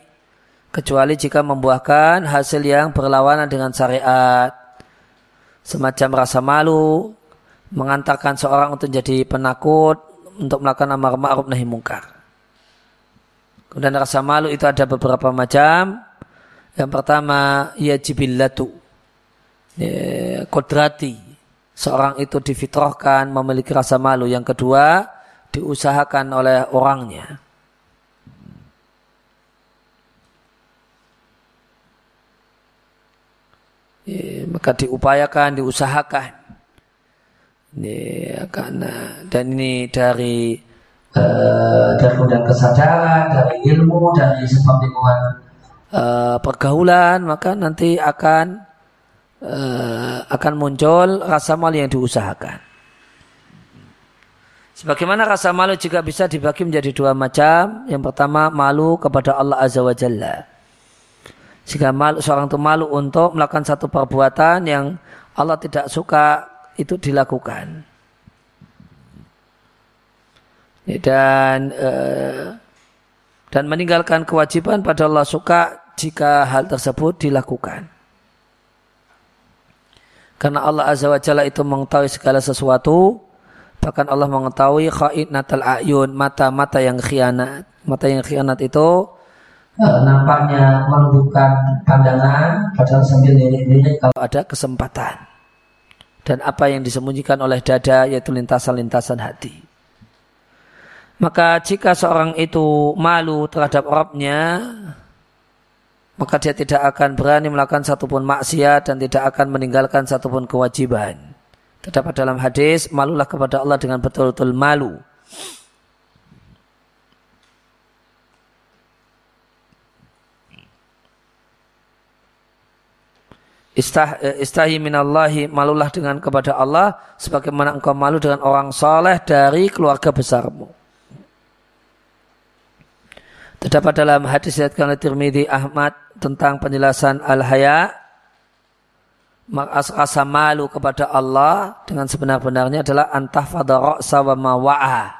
Kecuali jika membuahkan hasil yang berlawanan dengan syariat. Semacam rasa malu, mengantarkan seorang untuk jadi penakut, untuk melakukan amar ma'ruf nahi mungkar. Kemudian rasa malu itu ada beberapa macam. Yang pertama, ya jibillatu. Ya, kodrati. Seorang itu difitrahkan memiliki rasa malu. Yang kedua, diusahakan oleh orangnya. Ya, maka diupayakan, diusahakan. Ya, karena dan ini dari uh, dari kesadaran, dari ilmu, dari sebab lingkungan uh, pergaulan, maka nanti akan uh, akan muncul rasa mal yang diusahakan. Sebagaimana rasa malu juga bisa dibagi menjadi dua macam. Yang pertama malu kepada Allah Azza wa Jalla. Jika malu, seorang itu malu untuk melakukan satu perbuatan yang Allah tidak suka itu dilakukan. Dan eh, dan meninggalkan kewajiban pada Allah suka jika hal tersebut dilakukan. Karena Allah Azza wa Jalla itu mengetahui segala sesuatu Bahkan Allah mengetahui natal ayun, mata-mata yang khianat. Mata yang khianat itu uh, nampaknya menundukkan pandangan padahal sambil lirik-lirik kalau ada kesempatan. Dan apa yang disembunyikan oleh dada yaitu lintasan-lintasan hati. Maka jika seorang itu malu terhadap Rabbnya, maka dia tidak akan berani melakukan satupun maksiat dan tidak akan meninggalkan satupun kewajiban. Terdapat dalam hadis, malulah kepada Allah dengan betul-betul malu. Istah, eh, istahi minallahi malulah dengan kepada Allah sebagaimana engkau malu dengan orang soleh dari keluarga besarmu. Terdapat dalam hadis yang oleh Tirmidzi Ahmad tentang penjelasan al-haya rasa malu kepada Allah dengan sebenar-benarnya adalah antah fadarok sawama wa'a.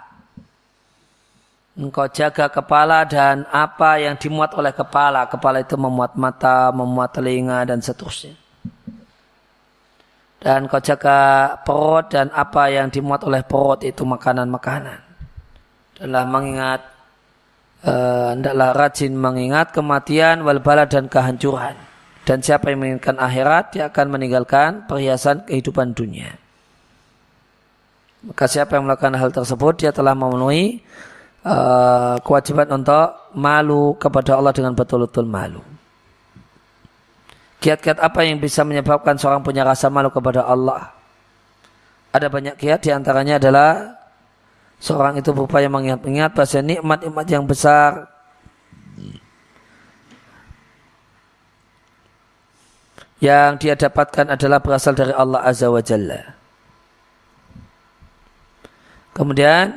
Engkau jaga kepala dan apa yang dimuat oleh kepala. Kepala itu memuat mata, memuat telinga dan seterusnya. Dan kau jaga perut dan apa yang dimuat oleh perut itu makanan-makanan. Adalah mengingat, uh, hendaklah rajin mengingat kematian, wal dan kehancuran dan siapa yang menginginkan akhirat, dia akan meninggalkan perhiasan kehidupan dunia. Maka siapa yang melakukan hal tersebut, dia telah memenuhi uh, kewajiban untuk malu kepada Allah dengan betul-betul malu. Kiat-kiat apa yang bisa menyebabkan seorang punya rasa malu kepada Allah? Ada banyak kiat, di antaranya adalah seorang itu berupaya mengingat-ingat bahasa nikmat-nikmat yang besar yang dia dapatkan adalah berasal dari Allah Azza wa Jalla. Kemudian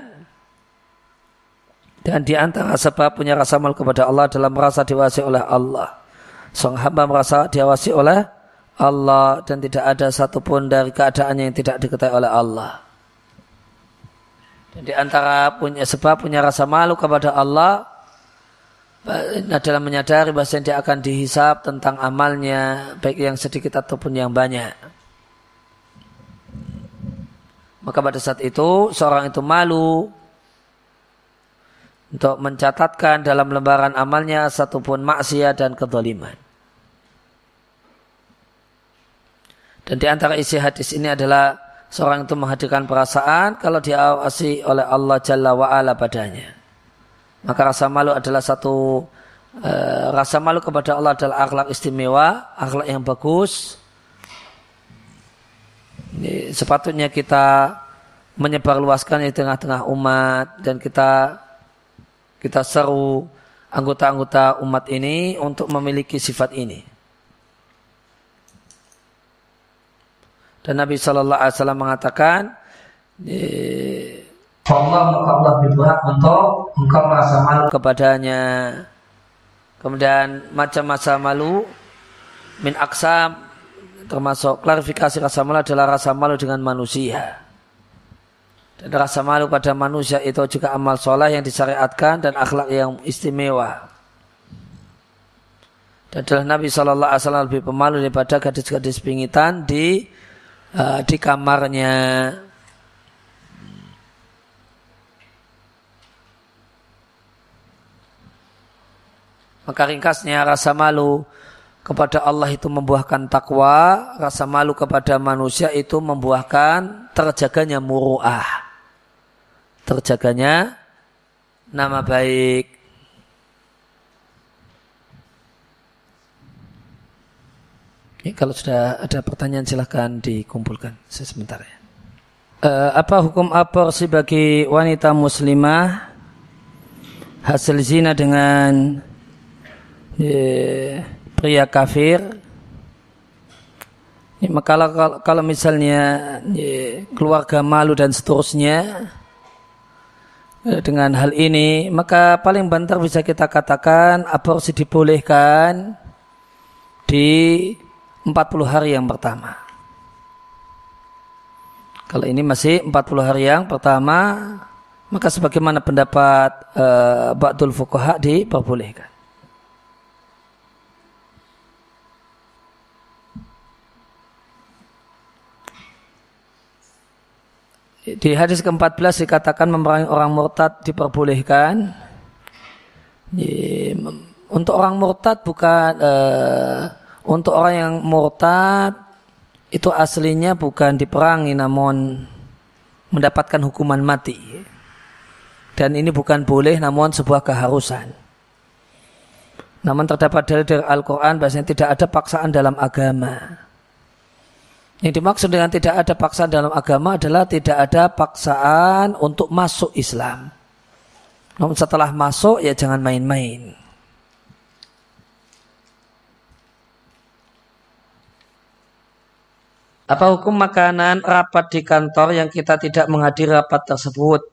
dan di antara sebab punya rasa malu kepada Allah adalah merasa diwasi oleh Allah. Seorang hamba merasa diawasi oleh Allah dan tidak ada satupun dari keadaannya yang tidak diketahui oleh Allah. Dan di antara punya sebab punya rasa malu kepada Allah adalah menyadari bahwa dia akan dihisap tentang amalnya baik yang sedikit ataupun yang banyak. Maka pada saat itu seorang itu malu untuk mencatatkan dalam lembaran amalnya satupun maksiat dan kedoliman. Dan di antara isi hadis ini adalah seorang itu menghadirkan perasaan kalau diawasi oleh Allah Jalla wa'ala padanya. Maka rasa malu adalah satu uh, rasa malu kepada Allah adalah akhlak istimewa, akhlak yang bagus. Ini, sepatutnya kita menyebarluaskan di tengah-tengah umat dan kita kita seru anggota-anggota umat ini untuk memiliki sifat ini. Dan Nabi Shallallahu Alaihi Wasallam mengatakan, Allah Allah berhak untuk engkau merasa malu kepadanya. Kemudian macam masa malu min aksam termasuk klarifikasi rasa malu adalah rasa malu dengan manusia. Dan rasa malu pada manusia itu juga amal sholat yang disyariatkan dan akhlak yang istimewa. Dan adalah Nabi Shallallahu Alaihi Wasallam lebih pemalu daripada gadis-gadis pingitan di uh, di kamarnya. Maka ringkasnya rasa malu kepada Allah itu membuahkan takwa, rasa malu kepada manusia itu membuahkan terjaganya muruah. Terjaganya nama baik. Ini kalau sudah ada pertanyaan silahkan dikumpulkan sebentar ya. Uh, apa hukum aborsi bagi wanita muslimah hasil zina dengan uh, pria kafir? Ya, kalau, kalau, kalau misalnya ya, keluarga malu dan seterusnya dengan hal ini, maka paling banter bisa kita katakan aborsi dibolehkan di 40 hari yang pertama. Kalau ini masih 40 hari yang pertama, maka sebagaimana pendapat uh, Ba'dul Fuqaha diperbolehkan. Di hadis ke-14 dikatakan memerangi orang murtad diperbolehkan. Untuk orang murtad bukan uh, untuk orang yang murtad itu aslinya bukan diperangi namun mendapatkan hukuman mati. Dan ini bukan boleh namun sebuah keharusan. Namun terdapat dari, dari Al-Quran bahasanya tidak ada paksaan dalam agama. Yang dimaksud dengan tidak ada paksaan dalam agama adalah tidak ada paksaan untuk masuk Islam. Namun setelah masuk ya jangan main-main. Apa hukum makanan rapat di kantor yang kita tidak menghadiri rapat tersebut?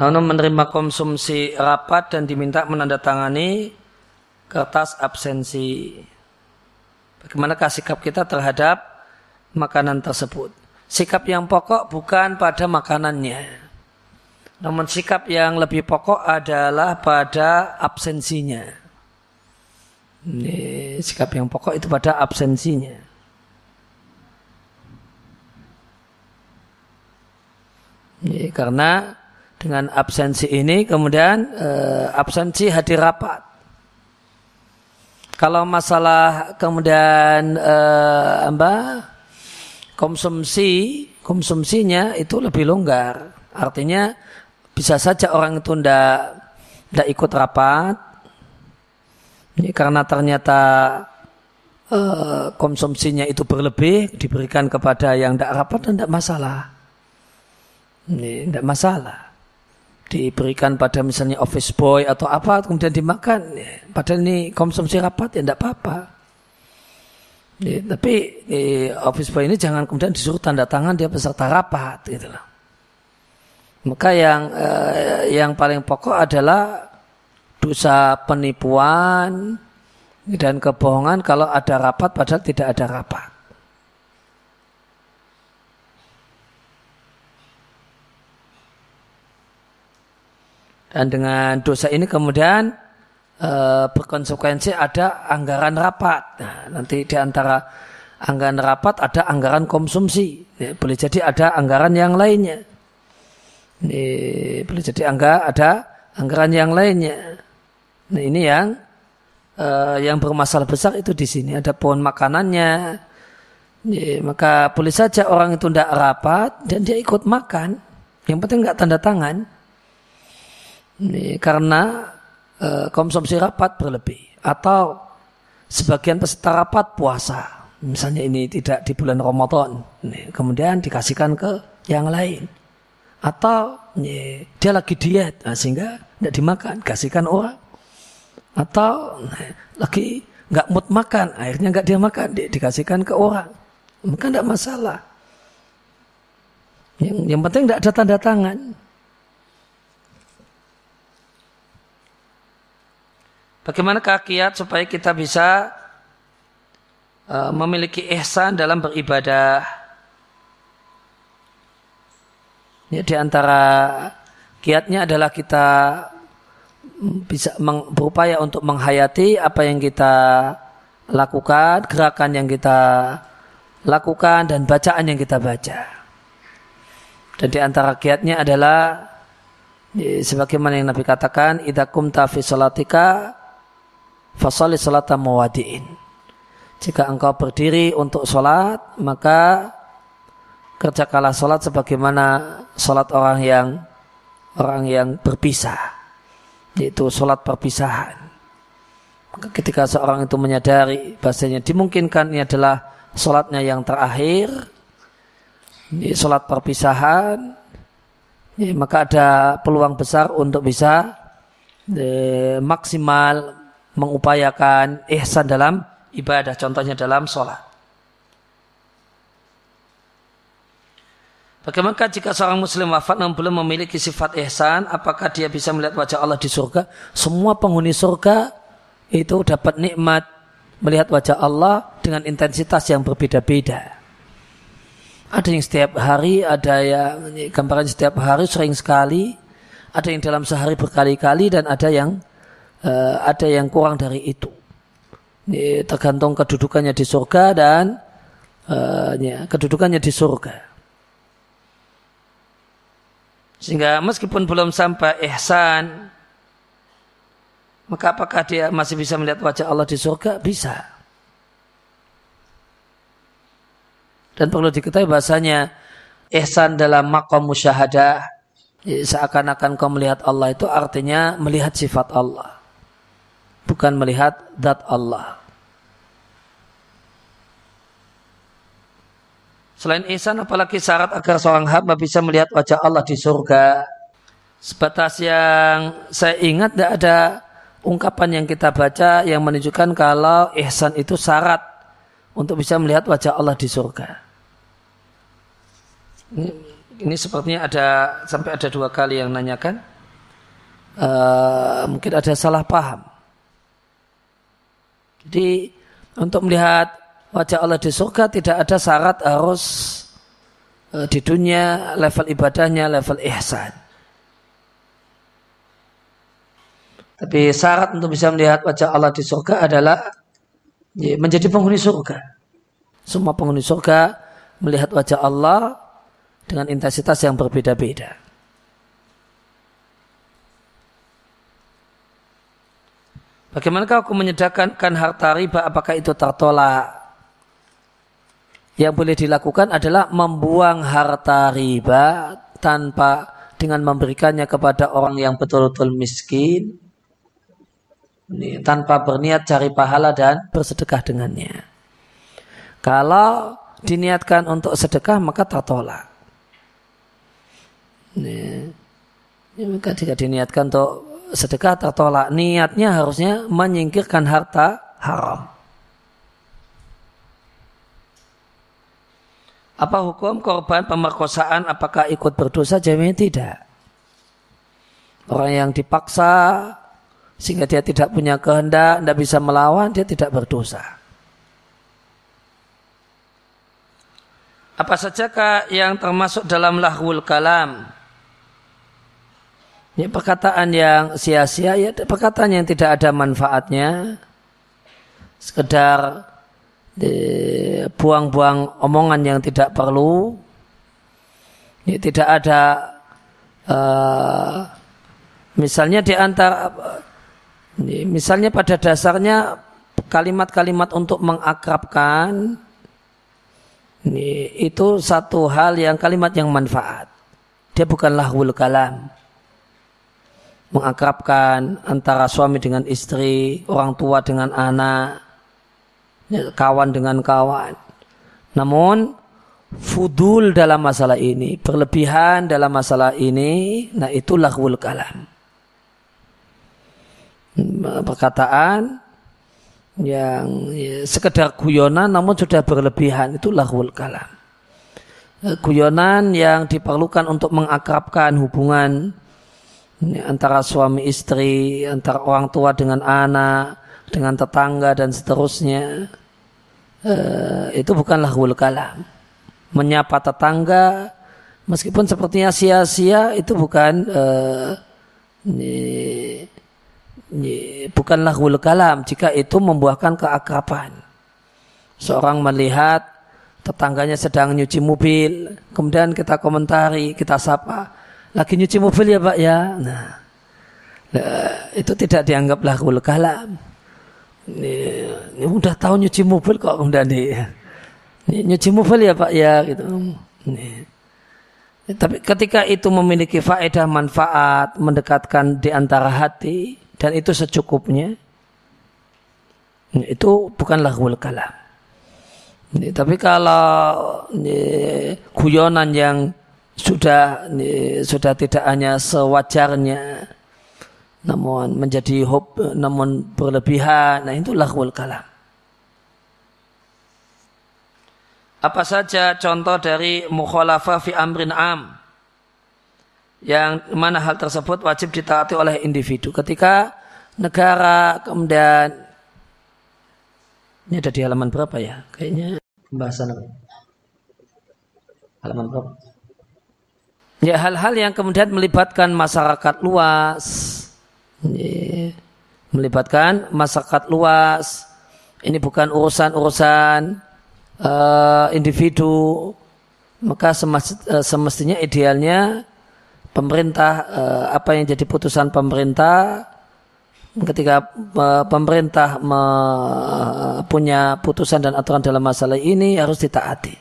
Namun menerima konsumsi rapat dan diminta menandatangani kertas absensi. Bagaimanakah sikap kita terhadap makanan tersebut? Sikap yang pokok bukan pada makanannya. Namun sikap yang lebih pokok adalah pada absensinya. Ini sikap yang pokok itu pada absensinya. Ya, karena dengan absensi ini kemudian uh, absensi hadir rapat. Kalau masalah kemudian uh, apa konsumsi konsumsinya itu lebih longgar. Artinya bisa saja orang itu ndak ndak ikut rapat ini karena ternyata uh, konsumsinya itu berlebih diberikan kepada yang tidak rapat dan tidak masalah. Ini tidak masalah. diberikan pada misalnya office boy atau apa kemudian dimakan. Ya, padahal ini konsumsi rapat ya tidak apa-apa. Ya, tapi ya, office boy ini jangan kemudian disuruh tanda tangan dia peserta rapat gitu loh. Maka yang eh, yang paling pokok adalah dosa penipuan dan kebohongan kalau ada rapat padahal tidak ada rapat Dan dengan dosa ini kemudian e, berkonsekuensi ada anggaran rapat. Nah, nanti di antara anggaran rapat ada anggaran konsumsi. Ya, boleh jadi ada anggaran yang lainnya. Ini, boleh jadi angga ada anggaran yang lainnya. Nah, ini yang e, yang bermasalah besar itu di sini ada pohon makanannya. Ya, maka boleh saja orang itu tidak rapat dan dia ikut makan. Yang penting nggak tanda tangan ini karena e, konsumsi rapat berlebih atau sebagian peserta rapat puasa. Misalnya ini tidak di bulan Ramadan ini, kemudian dikasihkan ke yang lain. Atau ini, dia lagi diet nah, sehingga tidak dimakan kasihkan orang. Atau ini, lagi nggak mood makan akhirnya nggak dia makan di, dikasihkan ke orang. Maka tidak masalah. Yang, yang penting tidak ada tanda tangan Bagaimana kiat supaya kita bisa uh, memiliki ihsan dalam beribadah? Ya, di antara kiatnya adalah kita bisa berupaya untuk menghayati apa yang kita lakukan, gerakan yang kita lakukan dan bacaan yang kita baca. Dan di antara kiatnya adalah ya, sebagaimana yang Nabi katakan, "Idza kumta fi salatika fasali salat mawadi'in. Jika engkau berdiri untuk sholat, maka kerjakanlah sholat sebagaimana sholat orang yang orang yang berpisah, yaitu sholat perpisahan. Ketika seorang itu menyadari bahasanya dimungkinkan ini adalah sholatnya yang terakhir, ini sholat perpisahan, ya, maka ada peluang besar untuk bisa eh, maksimal mengupayakan ihsan dalam ibadah, contohnya dalam sholat. Bagaimana jika seorang muslim wafat namun belum memiliki sifat ihsan, apakah dia bisa melihat wajah Allah di surga? Semua penghuni surga itu dapat nikmat melihat wajah Allah dengan intensitas yang berbeda-beda. Ada yang setiap hari, ada yang gambaran setiap hari sering sekali, ada yang dalam sehari berkali-kali dan ada yang uh, ada yang kurang dari itu. Ini tergantung kedudukannya di surga dan uh, ya, kedudukannya di surga. Sehingga meskipun belum sampai ihsan, maka apakah dia masih bisa melihat wajah Allah di surga? Bisa. Dan perlu diketahui bahasanya ihsan dalam makom musyahadah seakan-akan kau melihat Allah itu artinya melihat sifat Allah bukan melihat zat Allah. Selain ihsan apalagi syarat agar seorang hamba bisa melihat wajah Allah di surga. Sebatas yang saya ingat tidak ada ungkapan yang kita baca yang menunjukkan kalau ihsan itu syarat untuk bisa melihat wajah Allah di surga. Ini, ini sepertinya ada sampai ada dua kali yang nanyakan. Uh, mungkin ada salah paham. Jadi untuk melihat wajah Allah di surga tidak ada syarat harus uh, di dunia level ibadahnya level ihsan. Tapi syarat untuk bisa melihat wajah Allah di surga adalah ya, menjadi penghuni surga. Semua penghuni surga melihat wajah Allah dengan intensitas yang berbeda-beda. Bagaimanakah aku menyedekahkan harta riba apakah itu tertolak? Yang boleh dilakukan adalah membuang harta riba tanpa dengan memberikannya kepada orang yang betul-betul miskin ini, tanpa berniat cari pahala dan bersedekah dengannya. Kalau diniatkan untuk sedekah maka tertolak. Ini. Ya, maka jika diniatkan untuk sedekah tertolak, niatnya harusnya menyingkirkan harta haram. Apa hukum korban pemerkosaan apakah ikut berdosa? Jawabnya tidak. Orang yang dipaksa sehingga dia tidak punya kehendak, tidak bisa melawan, dia tidak berdosa. Apa sajakah yang termasuk dalam lahwul kalam? Ya, perkataan yang sia-sia, ya perkataan yang tidak ada manfaatnya, sekedar buang-buang omongan yang tidak perlu, ya, tidak ada, uh, misalnya di antara, misalnya pada dasarnya kalimat-kalimat untuk mengakrabkan, itu satu hal yang kalimat yang manfaat. Dia bukanlah lahul kalam mengakrabkan antara suami dengan istri, orang tua dengan anak, ya, kawan dengan kawan. Namun fudul dalam masalah ini, berlebihan dalam masalah ini, nah itu lahwul kalam. Perkataan yang ya, sekedar guyonan namun sudah berlebihan itu lahwul kalam. Guyonan yang diperlukan untuk mengakrabkan hubungan ini antara suami istri, antara orang tua dengan anak, dengan tetangga dan seterusnya. Uh, itu bukanlah hul kalam. Menyapa tetangga, meskipun sepertinya sia-sia, itu bukan ini, ini, bukanlah hul kalam jika itu membuahkan keakraban. Seorang melihat tetangganya sedang nyuci mobil, kemudian kita komentari, kita sapa, lagi nyuci mobil ya pak ya. Nah, itu tidak dianggap lahul kalam. Ini, ini udah tahu nyuci mobil kok udah nih nyuci mobil ya pak ya gitu. Ini. tapi ketika itu memiliki faedah manfaat mendekatkan di antara hati dan itu secukupnya itu bukanlah lahul kalam. Tapi kalau guyonan yang sudah sudah tidak hanya sewajarnya namun menjadi hub namun berlebihan. Nah itu lahul kalam. Apa saja contoh dari mukhalafah fi amrin am? Yang mana hal tersebut wajib ditaati oleh individu. Ketika negara kemudian ini ada di halaman berapa ya? Kayaknya pembahasan halaman berapa Ya hal-hal yang kemudian melibatkan masyarakat luas, ya, melibatkan masyarakat luas. Ini bukan urusan-urusan uh, individu, maka eh, semestinya idealnya pemerintah uh, apa yang jadi putusan pemerintah ketika pemerintah punya putusan dan aturan dalam masalah ini harus ditaati.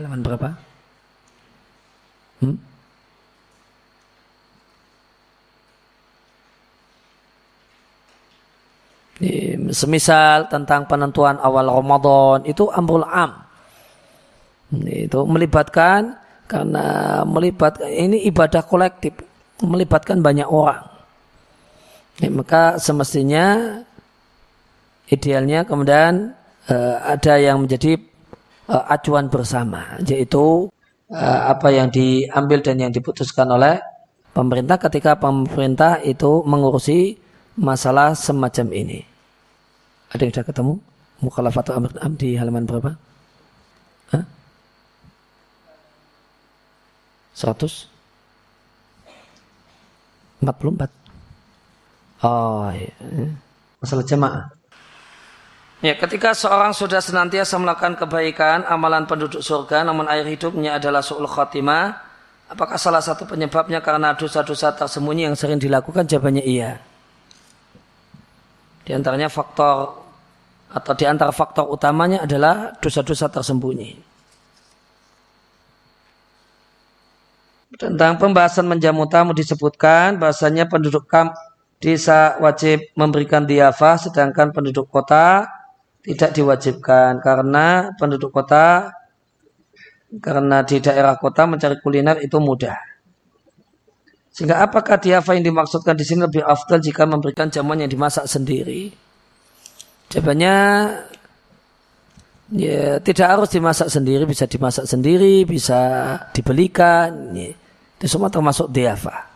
Halaman berapa? Hmm? Semisal tentang penentuan awal Ramadan itu amrul am. Itu melibatkan karena melibat ini ibadah kolektif, melibatkan banyak orang. Ya, maka semestinya idealnya kemudian uh, ada yang menjadi uh, acuan bersama, yaitu uh, apa yang diambil dan yang diputuskan oleh pemerintah ketika pemerintah itu mengurusi masalah semacam ini. Ada yang sudah ketemu? Mukhalafatu amr am di halaman berapa? Hah? 100? 44. Oh iya. Masalah jemaah. Ya, ketika seorang sudah senantiasa melakukan kebaikan, amalan penduduk surga, namun air hidupnya adalah su'ul khotimah, apakah salah satu penyebabnya karena dosa-dosa tersembunyi yang sering dilakukan? Jawabannya iya. Di antaranya faktor atau di antara faktor utamanya adalah dosa-dosa tersembunyi. Tentang pembahasan menjamu tamu disebutkan bahasanya penduduk kamp desa wajib memberikan diafah sedangkan penduduk kota tidak diwajibkan karena penduduk kota karena di daerah kota mencari kuliner itu mudah. Sehingga apakah diafa yang dimaksudkan di sini lebih afdal jika memberikan jamuan yang dimasak sendiri? Jawabannya ya tidak harus dimasak sendiri, bisa dimasak sendiri, bisa dibelikan. Ya. Itu semua termasuk diafa.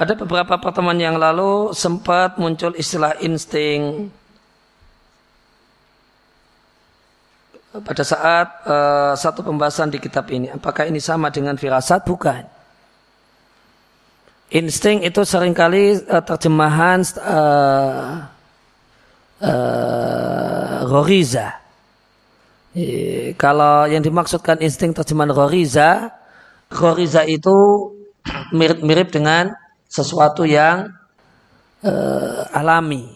Pada beberapa pertemuan yang lalu sempat muncul istilah insting pada saat uh, satu pembahasan di kitab ini. Apakah ini sama dengan firasat? Bukan. Insting itu sering kali uh, terjemahan uh, uh, goriza. E, kalau yang dimaksudkan insting terjemahan goriza, goriza itu mirip-mirip dengan sesuatu yang uh, alami.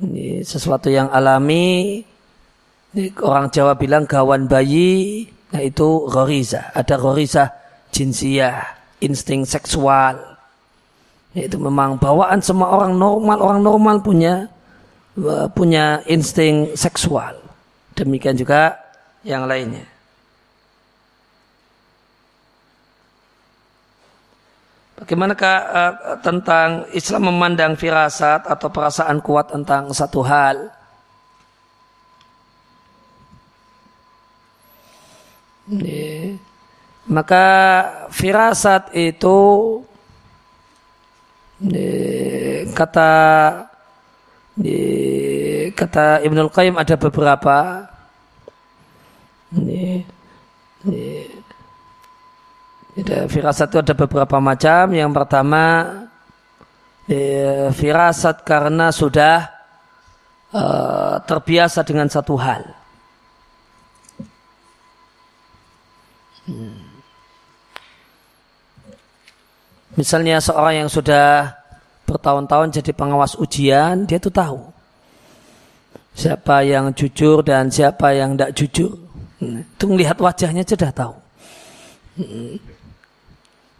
Ini sesuatu yang alami. Ini orang Jawa bilang gawan bayi, nah itu goriza. Ada goriza jinsiah, insting seksual. Itu memang bawaan semua orang normal, orang normal punya eh, punya insting seksual. Demikian juga yang lainnya. Bagaimanakah uh, tentang Islam memandang firasat atau perasaan kuat tentang satu hal? Ini. Maka firasat itu ini, kata ini, kata Ibnul Qayyim ada beberapa ini, ini, firasat itu ada beberapa macam. Yang pertama, eh, firasat karena sudah eh, terbiasa dengan satu hal. Hmm. Misalnya seorang yang sudah bertahun-tahun jadi pengawas ujian, dia tuh tahu siapa yang jujur dan siapa yang tidak jujur. Hmm. Itu melihat wajahnya sudah tahu. Hmm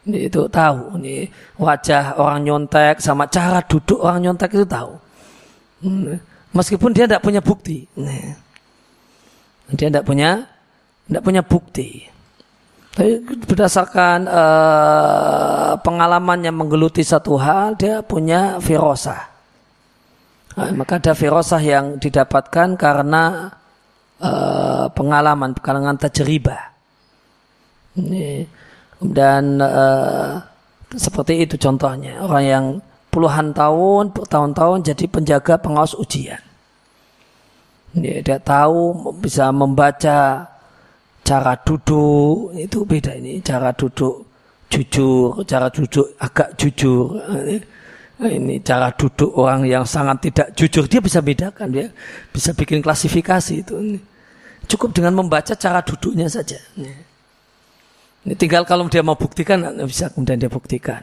itu tahu. Ini wajah orang nyontek sama cara duduk orang nyontek itu tahu. Hmm. meskipun dia tidak punya bukti. Dia tidak punya tidak punya bukti. Tapi berdasarkan uh, pengalaman yang menggeluti satu hal dia punya firosah nah, maka ada firosah yang didapatkan karena uh, pengalaman pengalaman tajribah. Ini dan uh, seperti itu contohnya orang yang puluhan tahun, bertahun-tahun jadi penjaga pengawas ujian. Dia, dia tahu bisa membaca cara duduk itu beda ini cara duduk jujur, cara duduk agak jujur. Ini cara duduk orang yang sangat tidak jujur dia bisa bedakan dia bisa bikin klasifikasi itu. Cukup dengan membaca cara duduknya saja. Ini tinggal kalau dia mau buktikan, bisa kemudian dia buktikan.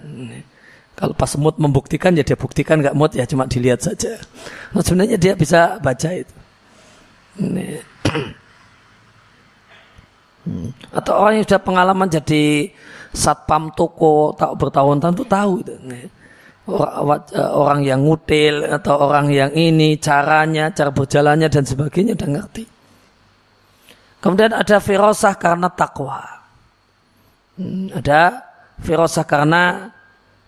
Kalau pas mood membuktikan, ya dia buktikan. Nggak mood, ya cuma dilihat saja. Nah, sebenarnya dia bisa baca itu. Ini. Atau orang yang sudah pengalaman jadi satpam toko, tak bertahun-tahun itu tahu itu. Orang yang ngutil atau orang yang ini, caranya, cara berjalannya dan sebagainya udah ngerti. Kemudian ada firasah karena takwa. Ada firasah karena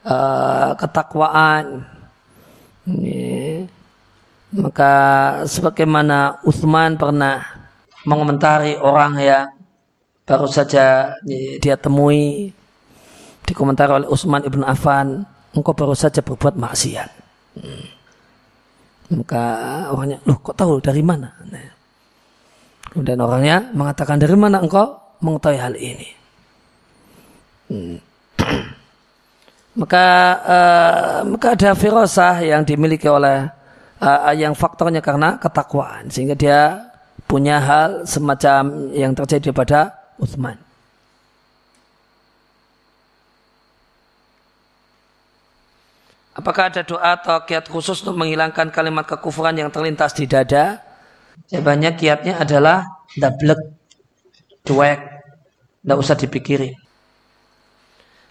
uh, ketakwaan. Ini. Maka sebagaimana Uthman pernah mengomentari orang yang baru saja dia temui dikomentari oleh Utsman ibn Affan, engkau baru saja berbuat maksiat. Maka orangnya, loh kok tahu dari mana? Kemudian orangnya mengatakan dari mana engkau mengetahui hal ini? maka uh, maka ada firasah yang dimiliki oleh uh, yang faktornya karena ketakwaan sehingga dia punya hal semacam yang terjadi pada Utsman. Apakah ada doa atau kiat khusus untuk menghilangkan kalimat kekufuran yang terlintas di dada? Jawabannya kiatnya adalah dablek, cuek, tidak usah dipikirin.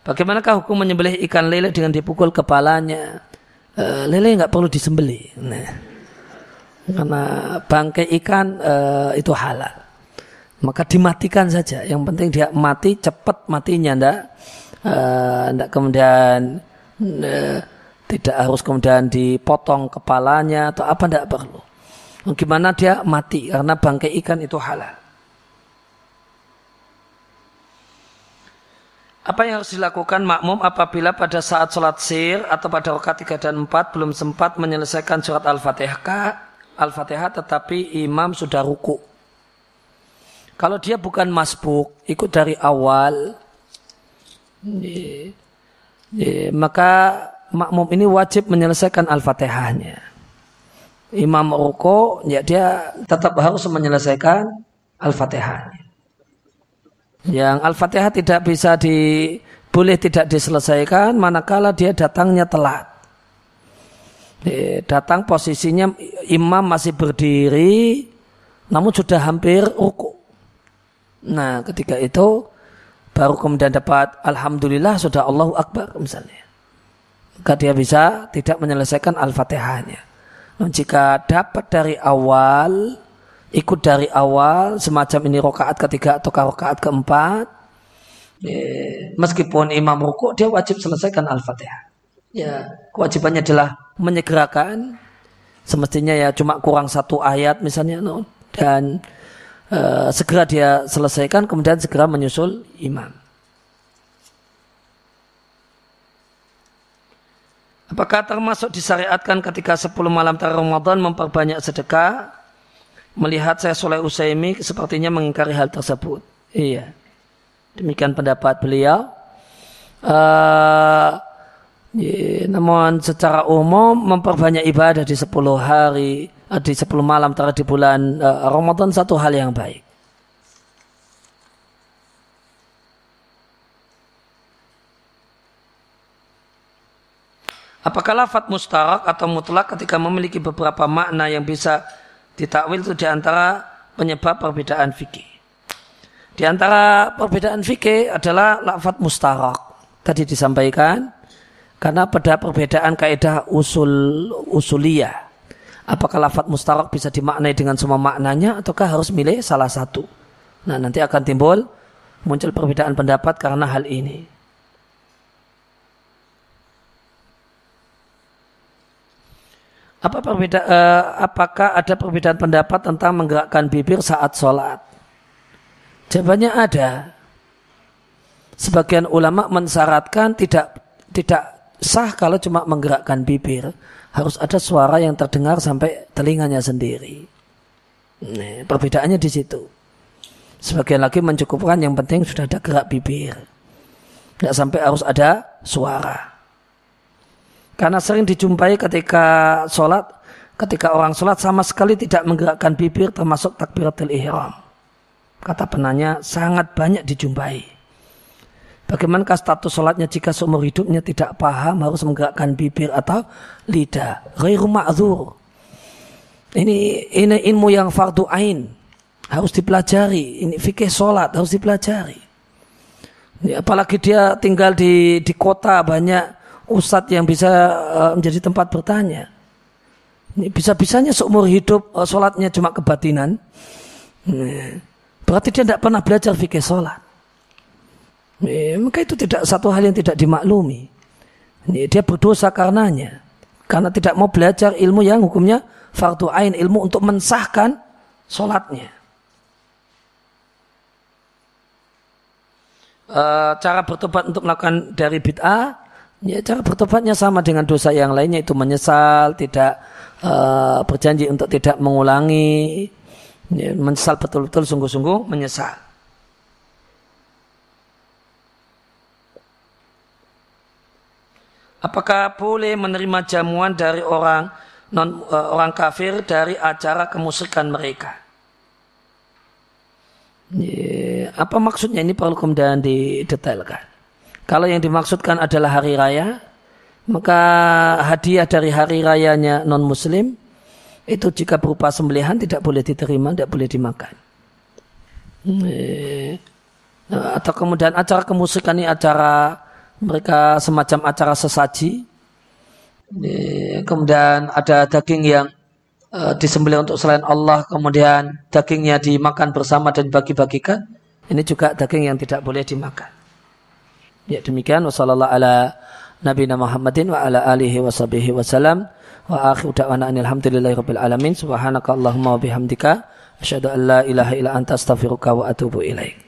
Bagaimanakah hukum menyembelih ikan lele dengan dipukul kepalanya? E, lele nggak perlu disembelih. Nah, karena bangkai ikan e, itu halal. maka dimatikan saja. Yang penting dia mati cepat matinya, ndak, uh, ndak kemudian uh, tidak harus kemudian dipotong kepalanya atau apa ndak perlu. Gimana dia mati karena bangkai ikan itu halal. Apa yang harus dilakukan makmum apabila pada saat sholat sir atau pada rakaat 3 dan 4 belum sempat menyelesaikan surat Al-Fatihah Al-Fatihah tetapi imam sudah ruku. Kalau dia bukan masbuk, ikut dari awal, maka makmum ini wajib menyelesaikan Al-Fatihahnya. Imam ruku, ya dia tetap harus menyelesaikan Al-Fatihahnya. Yang Al-Fatihah tidak bisa di boleh tidak diselesaikan manakala dia datangnya telat. Datang posisinya imam masih berdiri namun sudah hampir ruku. Nah, ketika itu baru kemudian dapat alhamdulillah sudah Allahu akbar misalnya. Maka dia bisa tidak menyelesaikan Al-Fatihahnya. Jika dapat dari awal ikut dari awal semacam ini rokaat ketiga atau rokaat keempat. Meskipun imam ruku dia wajib selesaikan al-fatihah. Ya kewajibannya adalah menyegerakan. Semestinya ya cuma kurang satu ayat misalnya no, dan uh, segera dia selesaikan kemudian segera menyusul imam. Apakah termasuk disyariatkan ketika 10 malam Ramadan memperbanyak sedekah melihat saya Soleh Usaimi sepertinya mengingkari hal tersebut. Iya. Demikian pendapat beliau. Uh, ya, namun secara umum memperbanyak ibadah di 10 hari, uh, di 10 malam terakhir di bulan uh, Ramadan satu hal yang baik. Apakah lafat mustarak atau mutlak ketika memiliki beberapa makna yang bisa ditakwil itu di antara penyebab perbedaan fikih. Di antara perbedaan fikih adalah lafat mustarak. Tadi disampaikan karena pada perbedaan kaidah usul usuliyah. Apakah lafat mustarak bisa dimaknai dengan semua maknanya ataukah harus milih salah satu? Nah, nanti akan timbul muncul perbedaan pendapat karena hal ini. Apa perbeda, uh, apakah ada perbedaan pendapat tentang menggerakkan bibir saat sholat? Jawabannya ada. Sebagian ulama mensyaratkan tidak tidak sah kalau cuma menggerakkan bibir. Harus ada suara yang terdengar sampai telinganya sendiri. Nah, perbedaannya di situ. Sebagian lagi mencukupkan yang penting sudah ada gerak bibir. Tidak sampai harus ada suara. Karena sering dijumpai ketika sholat, ketika orang sholat sama sekali tidak menggerakkan bibir termasuk takbiratul ihram. Kata penanya, sangat banyak dijumpai. Bagaimanakah status sholatnya jika seumur hidupnya tidak paham harus menggerakkan bibir atau lidah? Ghairu ma'zur. Ini, ini ilmu yang fardu ain. Harus dipelajari. Ini fikih sholat harus dipelajari. apalagi dia tinggal di, di kota banyak ustadz yang bisa uh, menjadi tempat bertanya. Bisa-bisanya seumur hidup uh, sholatnya cuma kebatinan. Berarti dia tidak pernah belajar fikih sholat. Maka itu tidak satu hal yang tidak dimaklumi. Dia berdosa karenanya. Karena tidak mau belajar ilmu yang hukumnya fardu ain, ilmu untuk mensahkan sholatnya. Uh, cara bertobat untuk melakukan dari bid'ah Ya, cara bertobatnya sama dengan dosa yang lainnya itu menyesal, tidak uh, berjanji untuk tidak mengulangi, ya, menyesal betul-betul sungguh-sungguh menyesal. Apakah boleh menerima jamuan dari orang non uh, orang kafir dari acara kemusikan mereka? Ya, apa maksudnya ini perlu kemudian didetailkan. Kalau yang dimaksudkan adalah hari raya, maka hadiah dari hari rayanya non muslim itu jika berupa sembelihan tidak boleh diterima, tidak boleh dimakan. Eh, atau kemudian acara kemusikan ini acara mereka semacam acara sesaji. Eh, kemudian ada daging yang uh, disembelih untuk selain Allah kemudian dagingnya dimakan bersama dan bagi-bagikan ini juga daging yang tidak boleh dimakan. Ya demikian. Wasallallahu ala nabiyina Muhammadin wa ala alihi wa sahbihi wasallam wa akhiru da'wana alhamdulillahi rabbil alamin. Subhanaka allahumma wa bihamdika. Asyhadu an la ilaha illa anta astaghfiruka wa atubu ilaik.